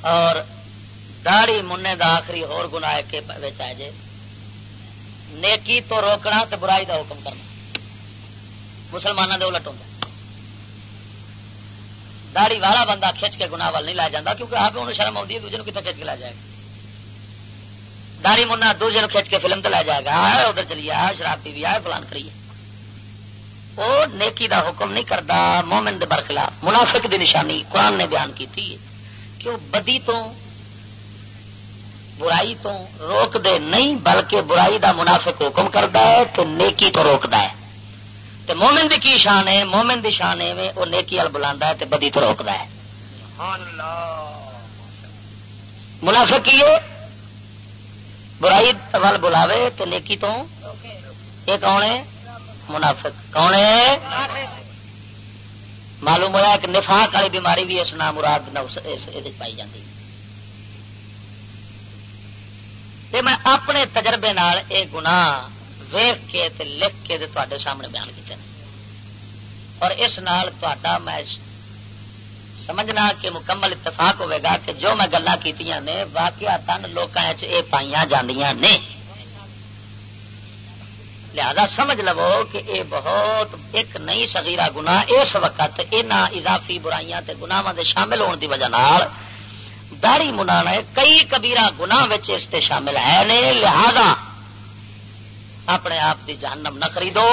اور داڑی مننے دا آخری ہور گنا کے آ جائے نیکی تو روکنا تو برائی دا حکم کرنا۔ مسلمانوں کے الٹ ہوتا داڑی والا بندہ کھچ کے گنا وال نہیں لا جاتا کیونکہ آپ انہوں شرم آتی ہے دوجے کتنے کھچ کے لا جائے گا۔ داڑی منا دوجے کھچ کے فلم تو لے جائے گا ادھر چلیے آ شراب پی بھی آئے فلان کریے وہ نیکی دا حکم نہیں کرتا مومن دے برخلاف، منافق دی نشانی، قرآن نے بیان کی تھی کہ وہ بدی تو برائی تو روک دے نہیں بلکہ برائی دا منافق حکم کرتا ہے تو نیکی تو روکتا ہے۔ تے مومن دی کی شان ہے؟ مومن دی شان ہے وہ نیکی وال بلا تے بدی تو روکتا ہے۔ منافع کی برائی وال بلاوے تے نیکی تو یہ کون ہے؟ منافق۔ کون ہے؟ معلوم ہوا کہ نفاق والی بیماری بھی اس نام مراد پائی جاتی میں اپنے تجربے نال اے گناہ ویخ کے تے لکھ کے تے سامنے بیان کیتے ہیں۔ اور اس نال میں سمجھنا کہ مکمل اتفاق ہوئے گا کہ جو میں گلا کی نے واقعہ تن لوگ پائیا جاندیاں نے۔ لہذا سمجھ لو کہ اے بہت ایک نئی سگیرا گنا اس وقت یہاں اضافی برائیاں تے گناواں دے شامل ہونے دی وجہ نال داڑی منا کئی کبیرہ گنا شامل ہے نے لہذا اپنے آپ کی جہنم نہ خریدو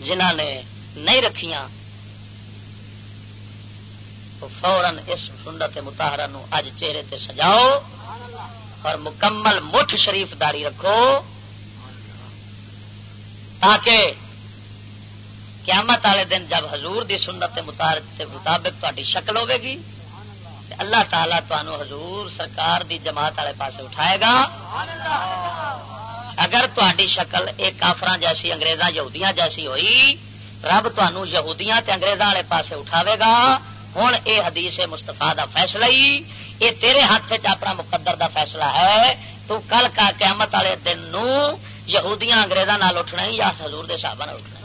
جنہ نے نہیں رکھیاں، تو فوراً اس سنت متاہرہ اج چہرے تے سجاؤ اور مکمل مٹھ شریف داری رکھو۔ تاکہ قیامت والے دن جب حضور دی سنت سے مطابق تاری شکل ہوے گی اللہ تعالیٰ تمہوں حضور سرکار دی جماعت والے پاسے اٹھائے گا۔ اگر تاری شکل ایک کافر جیسی، انگریزاں یہودیاں جیسی ہوئی، رب تمہوں یہودیاں تے انگریزاں والے پاسے اٹھاوے گا۔ ہوں یہ حدیث مستفا کا فیصلہ ہی یہ تیرے ہاتھ اپنا مقدر دا فیصلہ ہے۔ تو کل کا قیامت والے دن نو یہودیاں اگریزاں اٹھنا ہی یا حضور دے صحابہ نال اٹھنا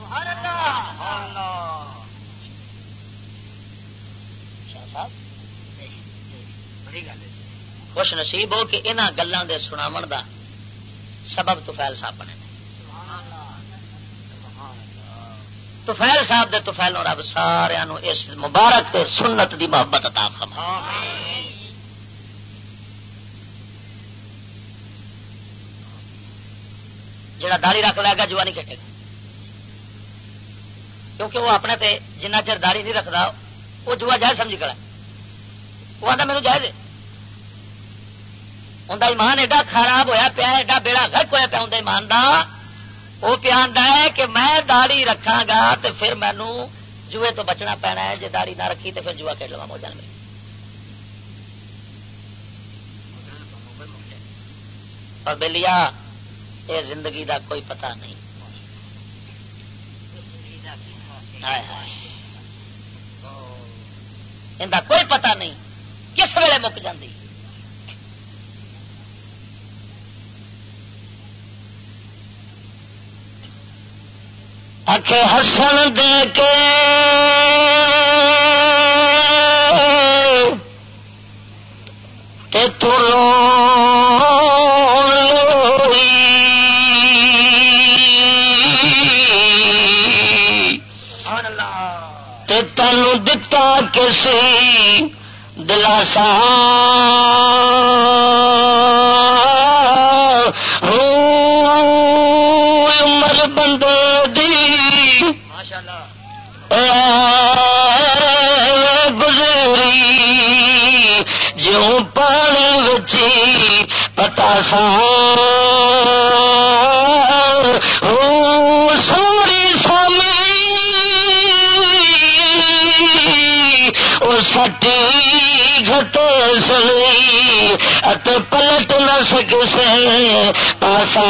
خوش نصیب ہو کہ انہوں گلوں کے سناو دا سبب تو فیل صاحب بنے۔ توفیل صاحب دے توفیلوں رب سارا اس مبارک سنت دی محبت عطا فرما جڑا داڑی رکھ لے گا جوا نہیں کٹے گا۔ کیونکہ وہ اپنے تے جنہ چر داڑی نہیں رکھتا وہ جوا جائز سمجھ کر وہ آتا میرے جائز انہیں ایمان ایڈا خراب ہویا پیا، ایڈا بیڑا گرک ہوا پیا ہوں ایمان کا وہ پیا ہے کہ میں داڑی رکھا گا تو پھر مینو جوئے تو بچنا پینا ہے جی داڑی نہ رکھی تو پھر جوا کھیل لوا موجود میں اور بلیا یہ زندگی دا کوئی پتہ نہیں۔ ان کوئی پتہ نہیں کس ویلے مک جاتی حسن دے کے تینوں سی دلاسا عمر بندے دی۔ گزری جوں پانی بچی پتا سو سو سٹی گھٹ سلی پلٹ نہ سک سے پاسا۔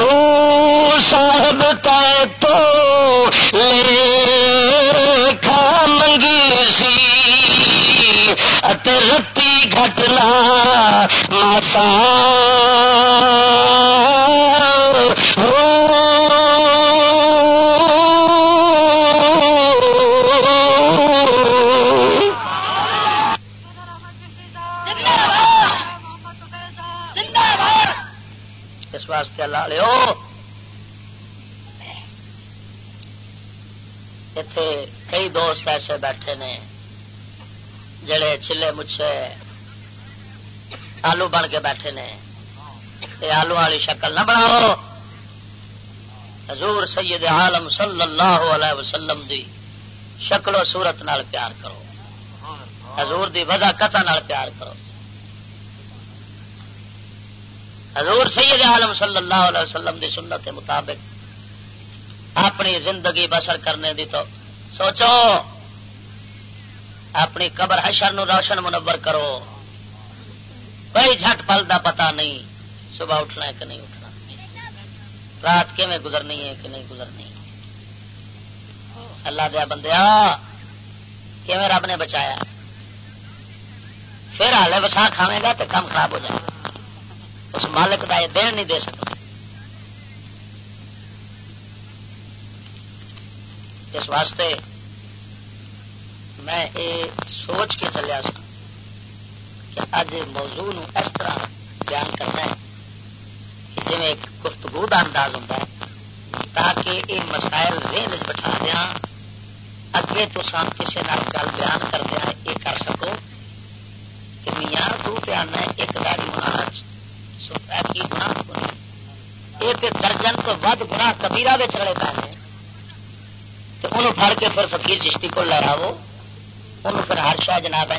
ہو صاحب تو لے کھا منگی سی۔ رتی گھٹنا ماسا۔ واسطے لا لو اتے کئی دوست ایسے بیٹھے نے جڑے چلے مچھے آلو بن کے بیٹھے نے۔ یہ آلو والی شکل نہ بناؤ۔ حضور سید عالم صلی اللہ علیہ وسلم دی شکل و صورت نال پیار کرو۔ حضور دی وضا نال پیار کرو۔ حضور سید عالم صلی اللہ علیہ وسلم دی سنت مطابق اپنی زندگی بسر کرنے دی تو سوچو، اپنی قبر حشر نو روشن منور کرو۔ کوئی جھٹ پل کا پتا نہیں صبح اٹھنا ہے کہ نہیں اٹھنا۔ رات کیون گزرنی ہے کہ نہیں گزرنی؟ اللہ دیا بندیا کیون رب نے بچایا؟ پھر ہالے وسا کھاوے گا تو کام خراب ہو جائے۔ گا اس مالک کا یہ دین نہیں دے سکتا۔ اس واسطے میں یہ سوچ کے چلیا سا کہ اج موضوع اس طرح بیان کرنا ہے کہ جی ایک گفتگو کا انداز ہوتا ہے، تاکہ یہ مسائل ذہن بٹھا دیا اگے تو سام کسی نال گل بیان کردیا یہ کر سکو۔ کہ میاں تو پیانا ایک داری مہاراج۔ داڑی ہونا کی گنا ایک درجن تو ود گنا کبھی رلے پے تو انہوں پھڑ کے پھر فقیر چشتی کو لہراو انہوں پھر ہر شاہ جناب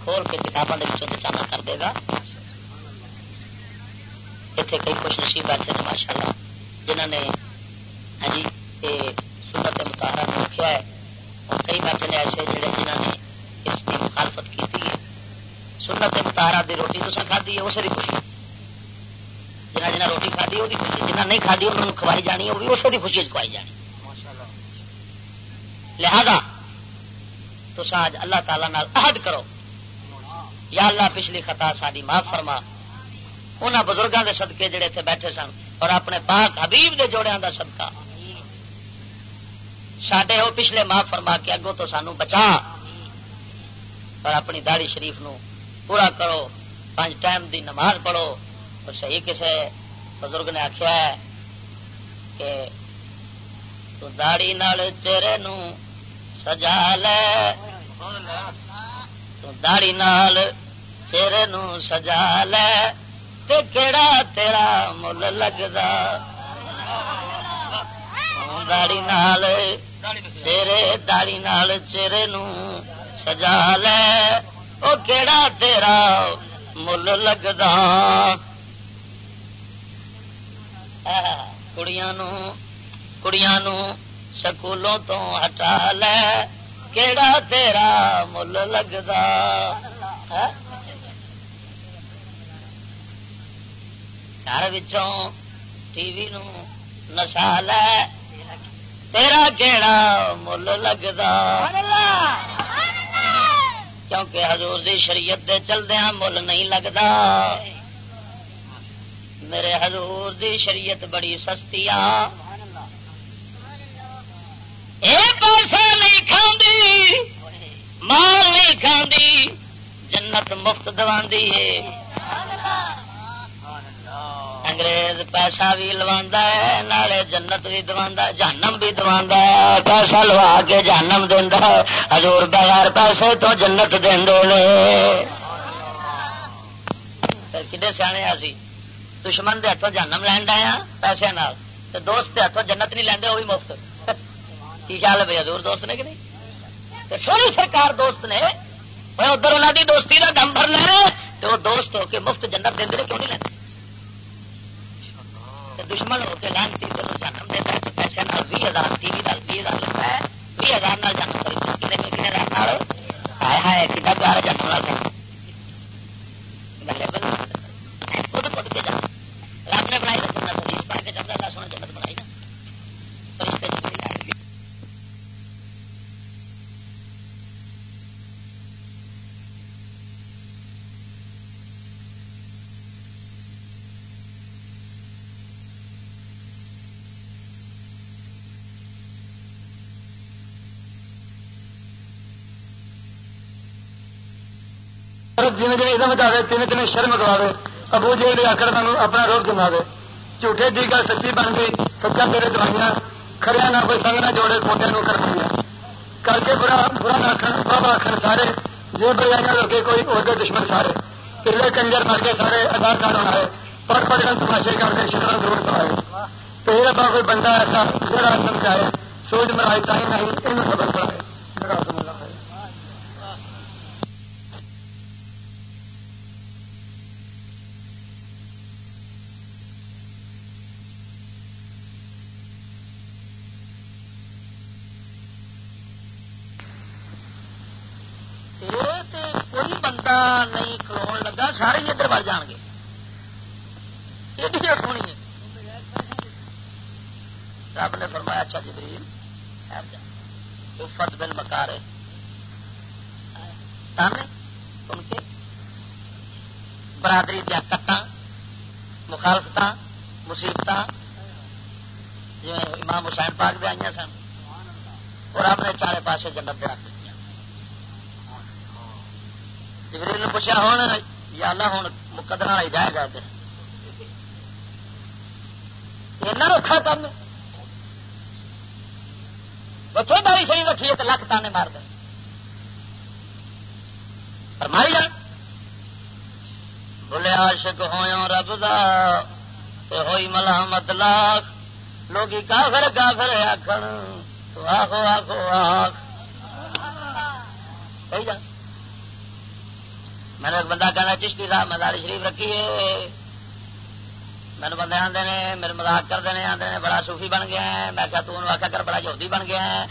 کھول کے کتابوں کے بچانا کر دے گا۔ اتنے کئی خوش نصیب بیٹھے ہیں ماشاء اللہ جنہوں نے ہاں جی سنت متارا نے رکھا ہے۔ اور کئی بیٹھے نے ایسے جڑے جنہوں نے اس کی مخالفت کی ہے سنت متارا کی روٹی تو کھدی ہے، اسے بھی خوشی جنہ جنہ روٹی کھدی وہ خوشی جنہ نہیں کھدی انہوں نے کھوائی جانی وہ بھی اسے بھی خوشی کھوائی جانی لہذا تو آج اللہ تعالی عہد کرو۔ یا اللہ، پچھلی خطا ساری معاف فرما۔ انہوں بزرگوں کے سدکے جڑے تھے بیٹھے سن اور اپنے پاک حبیب کے جوڑیا کا سدکا سڈے وہ پچھلے ماں فرما کے اگوں تو سانو بچا۔ اور اپنی داڑی شریف نو پورا کرو۔ پانچ ٹائم دی نماز پڑھو۔ اور صحیح کسی بزرگ نے آخیا ہے کہ تو داڑی نال چہرے نو سجا لے۔ تو داڑی نال چہرے نو سجا لے۔ تے کیڑا تیرا مل لگتا داڑی نال چیرے داڑی نال چہرے نو سجا لے۔ وہ کیڑا تیرا مل لگتا کڑیاں کڑیاں سکولوں تو ہٹا لے کیڑا تیرا مل لگتا گھر ٹی وی نو نشا لے تیرا کیڑا مل لگتا کیونکہ حضور دی شریعت دے چلدیا مل نہیں لگتا میرے حضور دی شریعت بڑی سستی آ۔ پیسہ نہیں کھاندی، مال نہیں کھاندی، جنت مفت دوی ہے۔ انگریز پیسہ بھی لوا نالے جنت بھی دوا جانم بھی دوا پیسہ لوا کے جانم دینا ہزور بغیر پیسے تو جنت دے کھے سیانے سی؟ دشمن دے ہاتھوں جانم لین آیا پیسے نال دوست کے ہاتھوں جنت نہیں لیندے وہ بھی مفت۔ کی خیال ہے بھائی ہزور دوست نے کہ نہیں؟ سونی سرکار دوست نے۔ ادھر انہوں کی دوستی کا دم بھر لے تو وہ دوست ہو کے مفت جنت دے کیوں نہیں لینا دشمن ہو کے لانتی جب جنم دیتا ہے تو پیسے نال بھی ہزار، ٹی وی بھی ہزار لگتا ہے، بھی ہزار نال جنم خرید کنے میں کنے ہزار آئے ہائے کتا پیارا جنم لگ خود خود کے جان رب نے بنائی رکھنا سریش پڑھ کے چلتا اللہ سونے جنت بنائی نا فرشتے جی بتا دے تین تین شرم کروا دے ابو جی آکر میں اپنا روک جما دے جھوٹے دی گل سچی بن گئی، سچا میرے دوائیاں کھڑیا نہ کوئی سنگ نہ جوڑے کوٹے نو کر دیا۔ کر کے برا برا نہ آخر بابا آخر سارے جی بڑے روکے کوئی عہدے دشمن سارے۔ پہلے کنجر مر کے سارے آدھار کارڈ ہونا ہے۔ پڑھ پڑھ کر تماشے کر کے شکر ضرور پڑھائے پہلے ابا کوئی بندہ ایسا جڑا سمجھائے، سوچ مرائے تھی نہیں یہ خبر پڑھائے نہیں کھلو سارے ہی ادھر بڑھ جان گے۔ یہ سونی ہے۔ رب نے فرمایا اچھا جبریل فت بل مکارے تانے ان کے برادری دیا کٹا مخالفت مصیبت جی امام حسین پاک بھی آئی سن۔ اور آپ نے چارے پاسے جنت رکھ جبریل نے پوچھا ہوں یا اللہ ہوں مقدر والا ہی جائے گا ایسا اوکھا کام بچوں داری صحیح رکھیے تو لکھ تانے مار دیں فرمائی جان۔ بولے عاشق ہویا رب دا تے ہوئی ملامت لاکھ۔ لوگ کافر کافر آخر آخو آخو آخ جان۔ میں نے ایک بندہ کہنا چشتی صاحب مداری شریف رکھیے میرے بندے آتے ہیں میرے مزاق کرتے ہیں آتے ہیں بڑا صوفی بن گیا ہے میں کہا تم آخا کر بڑا یہودی بن گیا ہے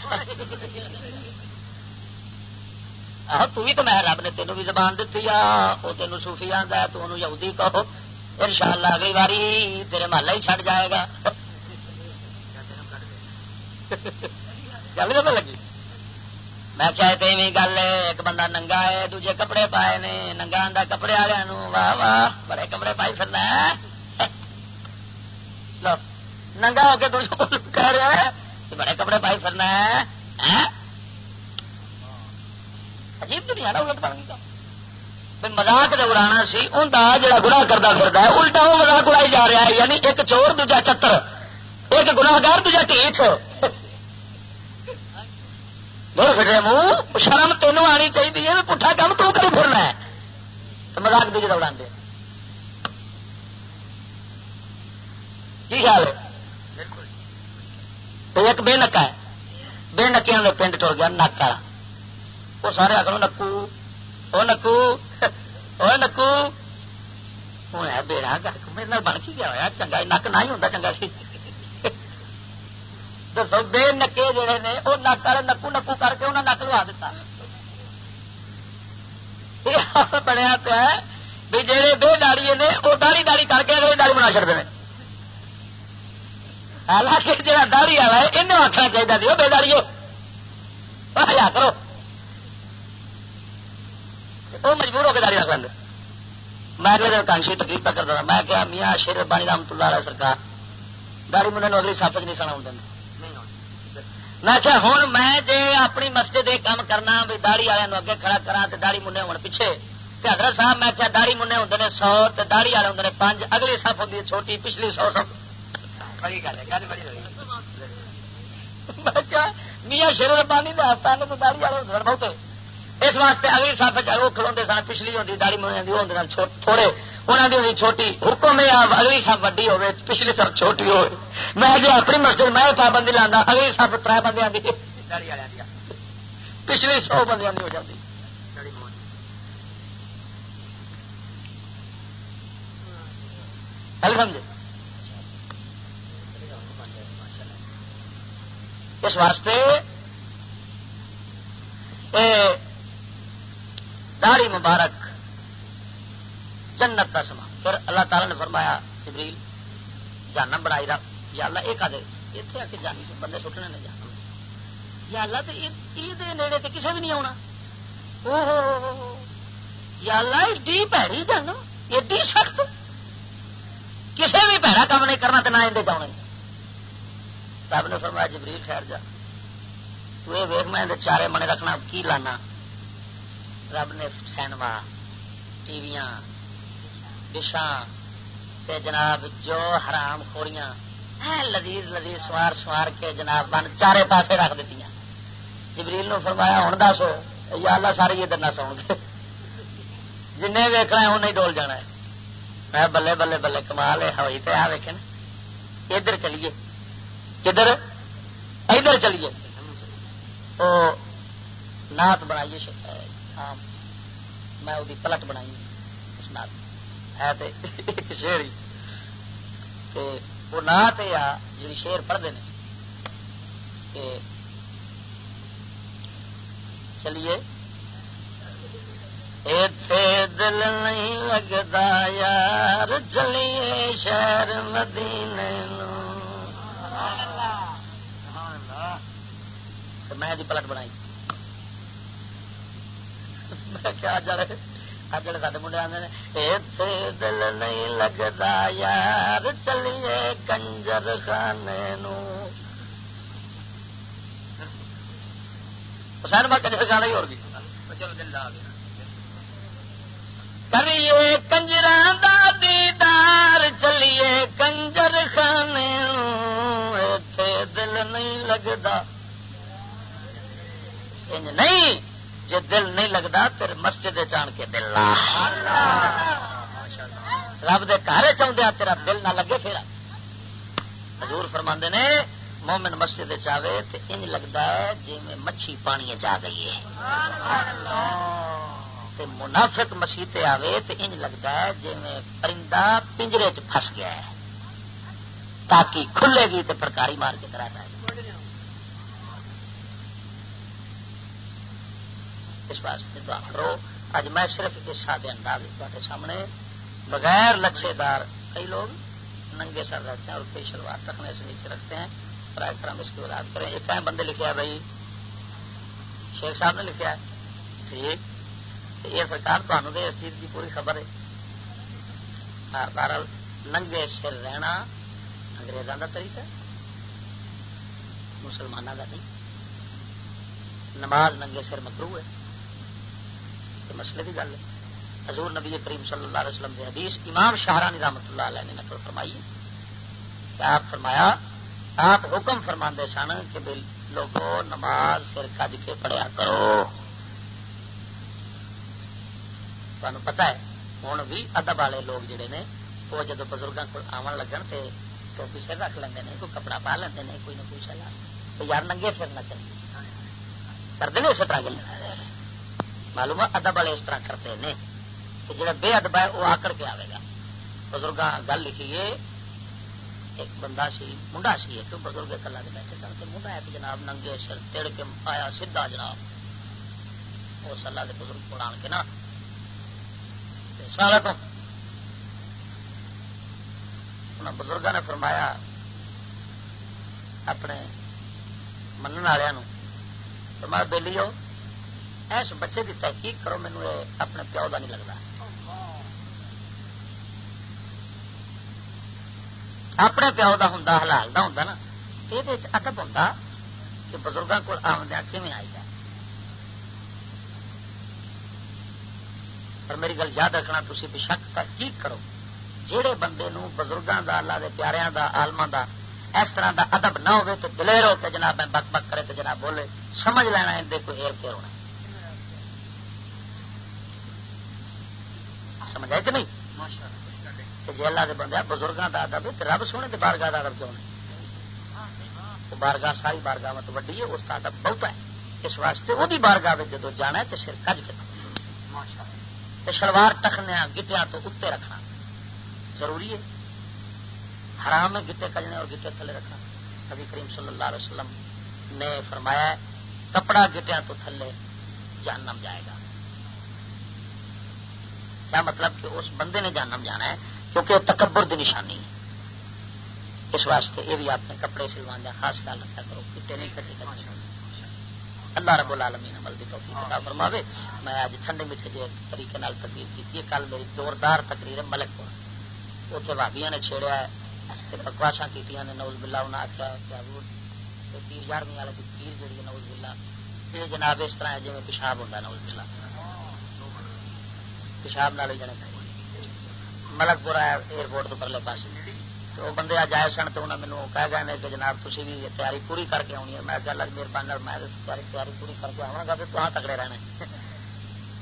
آہو تو بھی تو میں رب نے تینوں بھی زبان دیتی آ وہ تینوں صوفی آتا ہے تو یہودی کہو ان شاء اللہ اگلی باری تیرے محلہ ہی چھٹ جائے گا گل تو لگی میں کیا گل ایک بندہ ننگا ہے، دوجے کپڑے پائے نے، ننگا آدھا کپڑے والوں واہ واہ، بڑے کپڑے پائی فرنا ننگا ہو کے کہہ رہا ہے بڑے کپڑے پائی فرنا ہے ہاں؟ عجیب دنیا نا الٹ بن گئی مزاق جو اڑا سی ان کا جا گنا کرتا پھرتا ہے، الٹا وہ مزاق اڑائی جا رہا ہے یعنی ایک چور، دوجا چتر، ایک گناگار دوجا ٹھیک۔ منہ شرم تینوں آنی چاہیے پٹھا کام تو کری پھرنا ہے؟ مزاق دوجے اڑا کی خیال ہے؟ ایک بے نکا ہے۔ بے نکیا پنڈ ٹر گیا نک والا۔ وہ سارے آخر نکو وہ نکو وہ نکو۔ میرا میرے بن کی گیا ہوا چنگا نک نہ ہی ہوتا چنگا سی دسو بے نکے جڑے نے وہ نک والے نکو نکو کر کے انہیں نک لوا دیتا بنیا پیا بھی جہے بے داڑی نے وہ داڑی داڑی کر کے اگلے داڑی بنا چڑتے ہیں حالانکہ جہاں داڑی والا ہے انہیں آخنا چاہیے دیو بے داڑی ہوا کرو۔ وہ مجبور ہو کے داڑی رکھ لیں میں اگلے دن کانشی تقریب پہ کرتا میں کیا میاں، شیر، بانی رحمت اللہ علیہ سرکار، داڑی منہ اگلی سب نہیں سنا ہوں میں کیا ہوں میں جے اپنی مسجد ایک کام کرنا بھی داڑی والوں اگے کھڑا کرا تو داڑی منہ ہو پیچھے حضرت صاحب میں کیا داڑی منہ ہوں نے سو تو داڑی والے ہوں نے پانچ اگلی سف ہوں چھوٹی، پچھلی سو سب میاں شیر ربانی کے آستان تو داڑی والے بہت اس واسطے اگلی سب وہ کھلوتے سن، پچھلی ہوتی داڑی منہ تھوڑے۔ انہوں کی ہوئی چھوٹی حکم ہے اگلی سب وڈی ہوے پچھلی سب چھوٹی ہو میں جو اپنی مسجد میں پابندی لانا اگلی سب تر بندے کی پچھلی سو بندے ہو جاتی سمجھے اس واسطے داڑی مبارک جنت کا سما۔ پھر اللہ تعالی نے فرمایا، جبریل جانا بنائی رکھ۔ یا اللہ یہ کدے اتنے آ کے جانی بندے سٹنے نے جانا یا اللہ تو یہ نیڑے تے کسے بھی نہیں آنا یا اللہ، ایڈی پیڑی جان ایڈی سخت۔ کسے بھی پیڑا کام نہیں کرنا تو نہ اندر جاؤ رب نے فرمایا، جبریل، ٹھہر جا۔ تو یہ ویگ میں چارے منے رکھنا، کی لانا؟ رب نے سینما، ٹی وی ڈشاں جناب جو حرام خوریاں لذیذ لذیذ سوار سوار کے جناب بن چارے پاسے رکھ دیتی جبریل نو فرمایا ہوں دس یا اللہ سارے یہ دن سو۔ گے جن ویکنا ہے، انہیں ڈول جانا ہے۔ میں بلے بلے بلے، کمال ہے، ہوئی تو آ ویکے نا۔ ادھر چلیے۔ کدھر؟ ادھر چلیے۔ وہ نات بنائیے ہاں، میں وہ پلٹ بنائی۔ ہے ایک شیر وہ نات آ جی شیر پڑھتے ہیں کہ چلیے۔ دل نہیں لگتا یار چلیے شہر مدینے میں جی پلٹ بنائی۔ میں کیا جڑے اج جڑے سارے منڈے آتے دل نہیں لگتا یار چلیے کنجر خانے حسین میں کنجر خانے ہی چلو دل لا کریے کنجر دیدار چلیے کنجر خانے دل نہیں لگتا نہیں جی دل نہیں لگتا پھر مسجد چان کے دل رب دے گھر چاہدہ تیرا دل نہ لگے پھر۔ حضور فرما نے، مومن مسجد چاہے تو انج لگتا ہے جی میں مچھی پانی چ گئی ہے۔ منافق مسیح آوے تو انج لگتا ہے جی میں پرندہ پنجرے چ پھس گیا ہے۔ تاکہ کھلے گی تو پرکاری مار کے کرا جائے۔ اس واسطے دعا کرو۔ اج میں صرف اس سادے انداز تے سامنے۔ بغیر لچھے دار کئی لوگ ننگے سر رہتے ہیں اور کئی شلوار رکھنے سے نیچے رکھتے ہیں۔ برائے کرم اس کی وضاحت کریں۔ ایک بندے لکھے ہے بھائی۔ شیخ صاحب نے لکھا ہے۔ ٹھیک۔ یہ سرکار تمہوں تو اس چیز کی پوری خبر ہے۔ ہاں، بار ننگے سر رہنا انگریزوں کا طریقہ مسلمانوں کا نہیں۔ نماز ننگے سر مکرو ہے۔ مسئلے کی گل ہے۔ حضور نبی کریم صلی اللہ علیہ وسلم حدیث امام شاہرانی رحمت اللہ علیہ نے نقل فرمائی کہ آپ فرمایا، آپ حکم فرما سن کہ بے لوگوں نماز سر کج کے پڑھیا کرو۔ تمہیں پتا ہے ہوں بھی ادب والے لوگ جڑے نے، وہ جب بزرگوں کو آن لگن تو ٹوپی سر رکھ لیں کوئی کپڑا پا لیں کوئی نہ کوئی سلا یار ننگے سر نہ چلے۔ کرتے ہیں اسی طرح گل معلوم ہے، ادب والے اس طرح کرتے ہیں۔ کہ جڑا بے ادب ہے، وہ آ کر کے آئے گا۔ بزرگ گل لکھیے ایک بندہ سی، منڈا سی ایک بزرگ کلا کے بیٹھے سن؟ منڈا ہے جناب ننگے سر تڑ کے آیا سیدا جناب۔ وہ سلا کے بزرگ کو آن کے نا۔ سارا تو بزرگ نے فرمایا، اپنے من والوں فرمایا بہلی آؤ اس بچے کی تحقیق کرو مینو اپنے پیو کا نہیں لگتا۔ اپنے پیو کا ہوں حلال کا ہوں نا یہ ادب ہوں کہ بزرگوں کو آمدیا کیون آئی جائے؟ پر میری گل یاد رکھنا تھی بشک تحقیق کرو۔ جہے بندے بزرگوں کا اللہ کے پیاروں کا آلما کا اس طرح کا ادب نہ ہو تو دلیر ہو کے جناب بک بک کرے تو جناب بولے، سمجھ لینا اندر کوئی ہیر پھیر ہونا۔ سمجھ آئے کہ نہیں؟ جی اللہ کے بندے بزرگوں کا ادب رب سونے کے بارگاہ کا ادب کیوں نہیں؟ بارگاہ، ساری بارگاہ مت وڈی ہے، اس کا ادب بہت ہے۔ اس واسطے وہی بارگاہ میں جدو جانا ہے تو سر کج کے شلوار ٹکنے گٹیا تو اتنے رکھنا۔ ضروری ہے۔ حرام ہے گٹے کجنے اور گٹے تھلے رکھنا۔ نبی کریم صلی اللہ علیہ وسلم نے فرمایا کپڑا گٹیا تو تھلے جہنم جائے گا۔ کیا مطلب کہ اس بندے نے جانم جانا ہے کیونکہ وہ تکبر دی نشانی ہے۔ اس واسطے یہ بھی آپ نے کپڑے سلوان کا خاص خیال رکھا کرو کٹے نہیں کٹے اللہ رب العالمین عمل کی توفیق عطا فرماوے۔ میں آج ٹھنڈے میٹھے جو طریقے نال تقریر کی ہے۔ کل میری زوردار تقریر ہے ملک پور۔ اتنے بھابیا نے چھیڑیا ہے بکواسا کی نے نوز بلا انہیں آخیا کیا تیر یارویں والے کی کھیر جڑی ہے نوز بلا یہ جناب اس طرح ہے جی پیشاب ہوتا نوز بلا پیشاب نال جنے ملک پورا ایئرپورٹ تو پرلے پاس تو وہ بندے آج آئے سن تو انہیں مینو کہہ گئے کہ جناب تھی بھی تیاری پوری کر کے آنی ہے۔ میں کہ اللہ مہربانی میں تیاری تیاری پوری کر کے آؤں گا تو وہاں تکڑے رہنے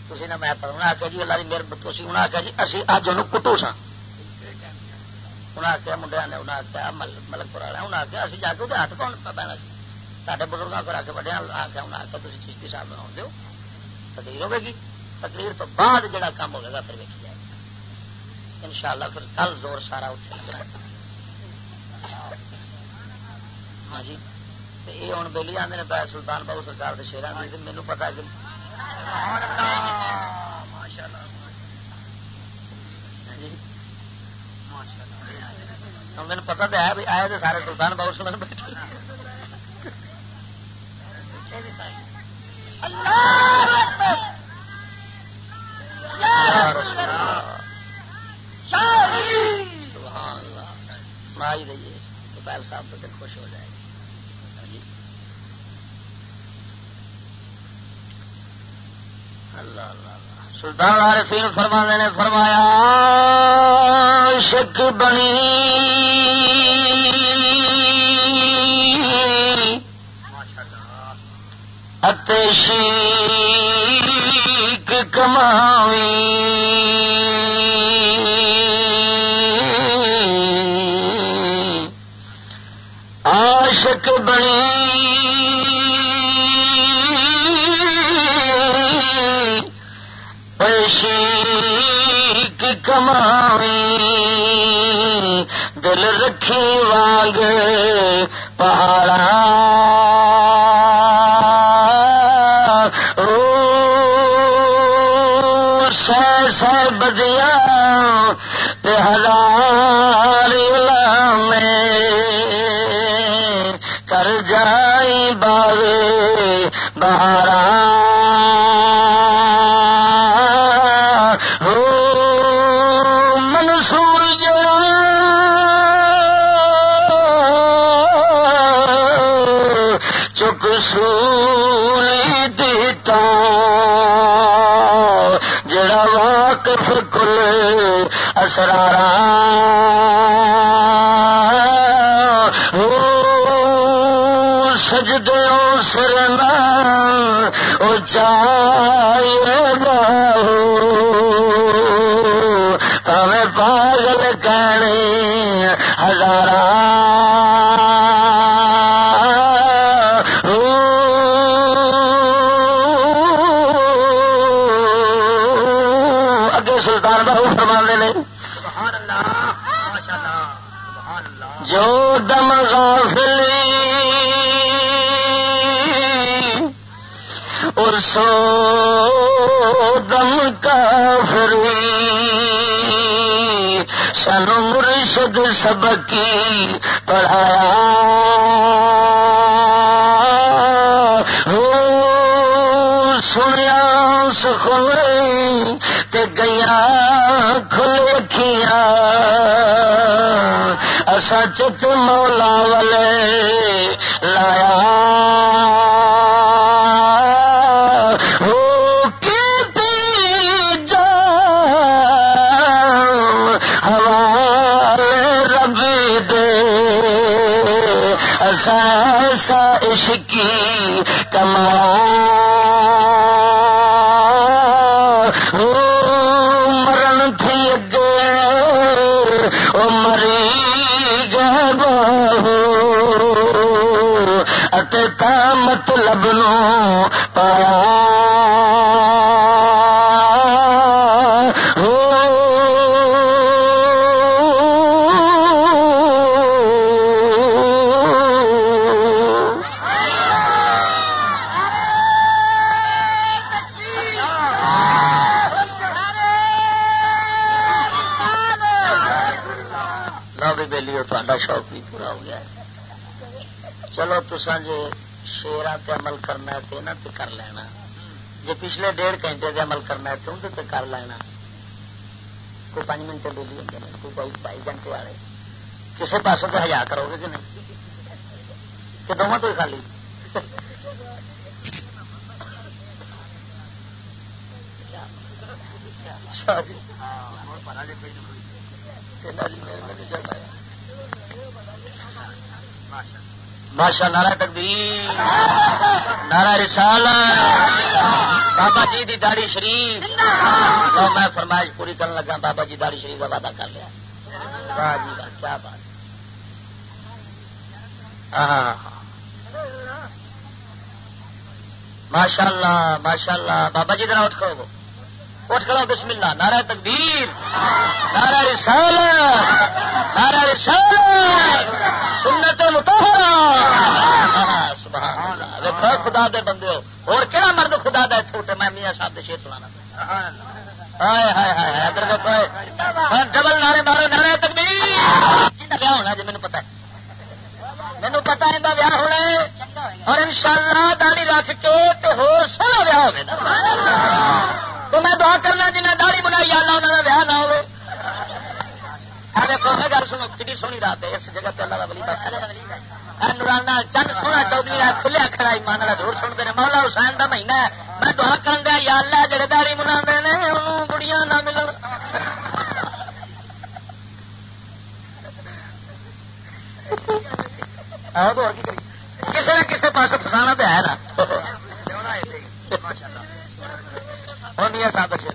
تھی نہ میں انہیں آخیا جی اللہ کی مہربانی انہیں آخیا جی اسی اج ان کٹو سا انہیں آخیا منڈیا نے انہیں آخیا ملک پور والے انہیں آخیا اسی جا کے وہ ہاتھ کون پینا سی۔ سارے بزرگوں کو آ کے وڈیا آخیا انہیں آخیا تھی چشتی صاحب بنا دو تقریر ہوے گی۔ تقریر تو بعد جڑا کام ہوگا گا پھر ویک جائے گا ان شاء اللہ پھر کل زور سارا اتنے لگنا ہاں جی۔ یہ ہوں بہلی آدھے پہ سلطان بابو سرکار کے شیران کی مینو پتا کہ میرے پتا تو ہے بھی آئے تو سارے سلطان بابو سن بیٹھے۔ اللہ ہی رہیے پہل صاحب تو دل خوش ہو جائے گا اللہ اللہ سلطان عارفین فرما نے فرمایا شک بنی اتشی کماوی عاشق بنی۔ پیشیک کماوی دل رکھی واگ پہاڑا سہ بدیا ہزار میں کر جائی باوے بہارا۔ ہو واقف کل اسرارا۔ سجدے سرنا چائے باہو پاگل کہنے ہزارہ سو دم کافری سن مرشد سبق کی پڑھایا۔ ہو سنیا سخورے تے گیا کھل اسا چت مولا والے لایا۔ آسائش کی کمایا مرن تھی اگے او مری گئے مطلب نو پایا تسان جی شیرا تے عمل کرنا ہے تے انہاں تے کر لینا۔ جی پچھلے ڈیڑھ گھنٹے تے عمل کرنا ہے تے اندر تے کر لینا۔ کوئی پانچ منٹ بولی ہوتے ہیں کوئی بائی بائی گھنٹے والے کسی پاسوں تے ہزار کرو گے کہ نہیں؟ کہ دونوں تو ہی خالی شاہ جی ماشا نارا تقدیر نارا رسال بابا جی دی داڑی شریف۔ تو میں فرمائش پوری کرنے لگا، بابا جی داڑی شریف کا وعدہ کر لیا۔ واہ جی واہ، کیا بات۔ ہاں ماشاء اللہ ماشاء اللہ بابا جی ذرا اٹھ اٹھ کھڑو بسم اللہ نارا تقدیر نارا رسال نارا رسال سنت متحرہ سبحان اللہ۔ خدا دے بندے ہو۔ اور کہڑا مرد خدا دا چھوٹے میں میاں صاحب دے شیر سنانا۔ ہائے ہائے ہائے ادھر دیکھو ڈبل ہاں، نعرے مارو نعرہ تکبیر۔ جی ویاہ ہونا جی مینوں پتہ ہے۔ مینوں پتہ ہے دا ویاہ ہونا ہے۔ اور انشاءاللہ داڑھی رکھ کے تے ہو سارا ویاہ ہوے نا۔ تو میں دعا کرنا جی، جنہیں داڑھی بنائی اللہ انہوں کا ویاہ نہ ہوے۔ دیکھو، میں گل سنو کتنی سونی رات ہے، اس جگہ پہ اللہ کا بلی بیٹھا نورانا چند سونا چودھری ہے کھلیا کھڑا ایمان والا دور سنتے ہیں۔ مولا حسین کا مہینہ ہے۔ میں دعا کر دیا یا اللہ جڑے داڑھی منا نے، انہوں بڑیاں نہ ملن۔ کسی نہ کسی پاس فسانا تو ہے نا۔ میاں صاحب اور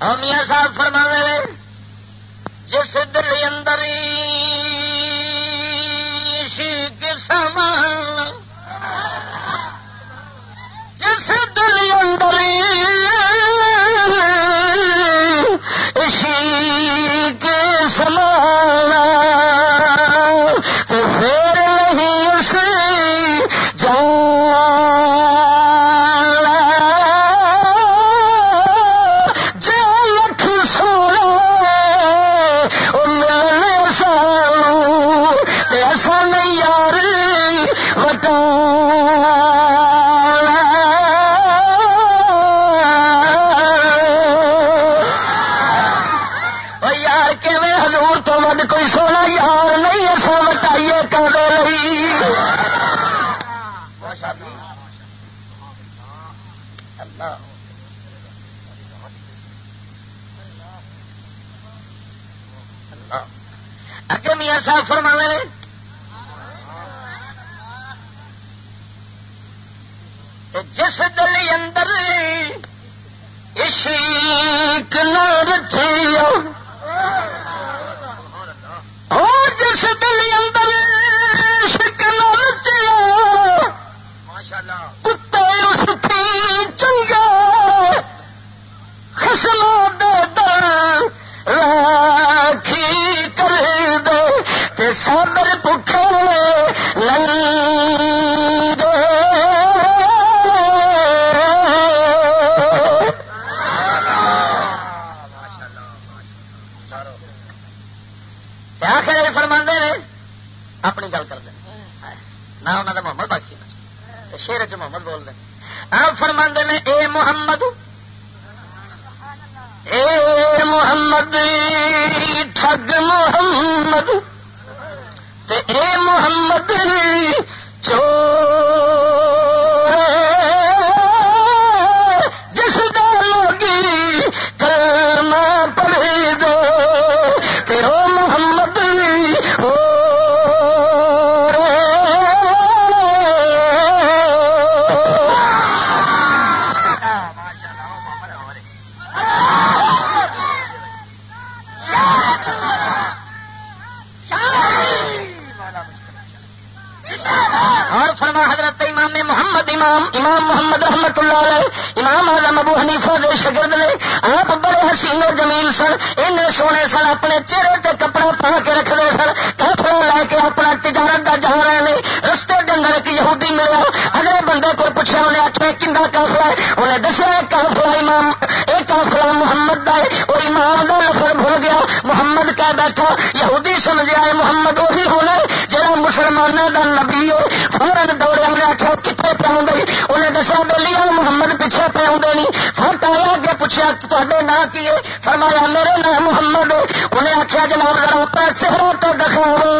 ہاں میاں صاحب فرما جس دل اندر سامان جس دل اندر آخیا جناب پیسے چہروں پہ دکھاؤ۔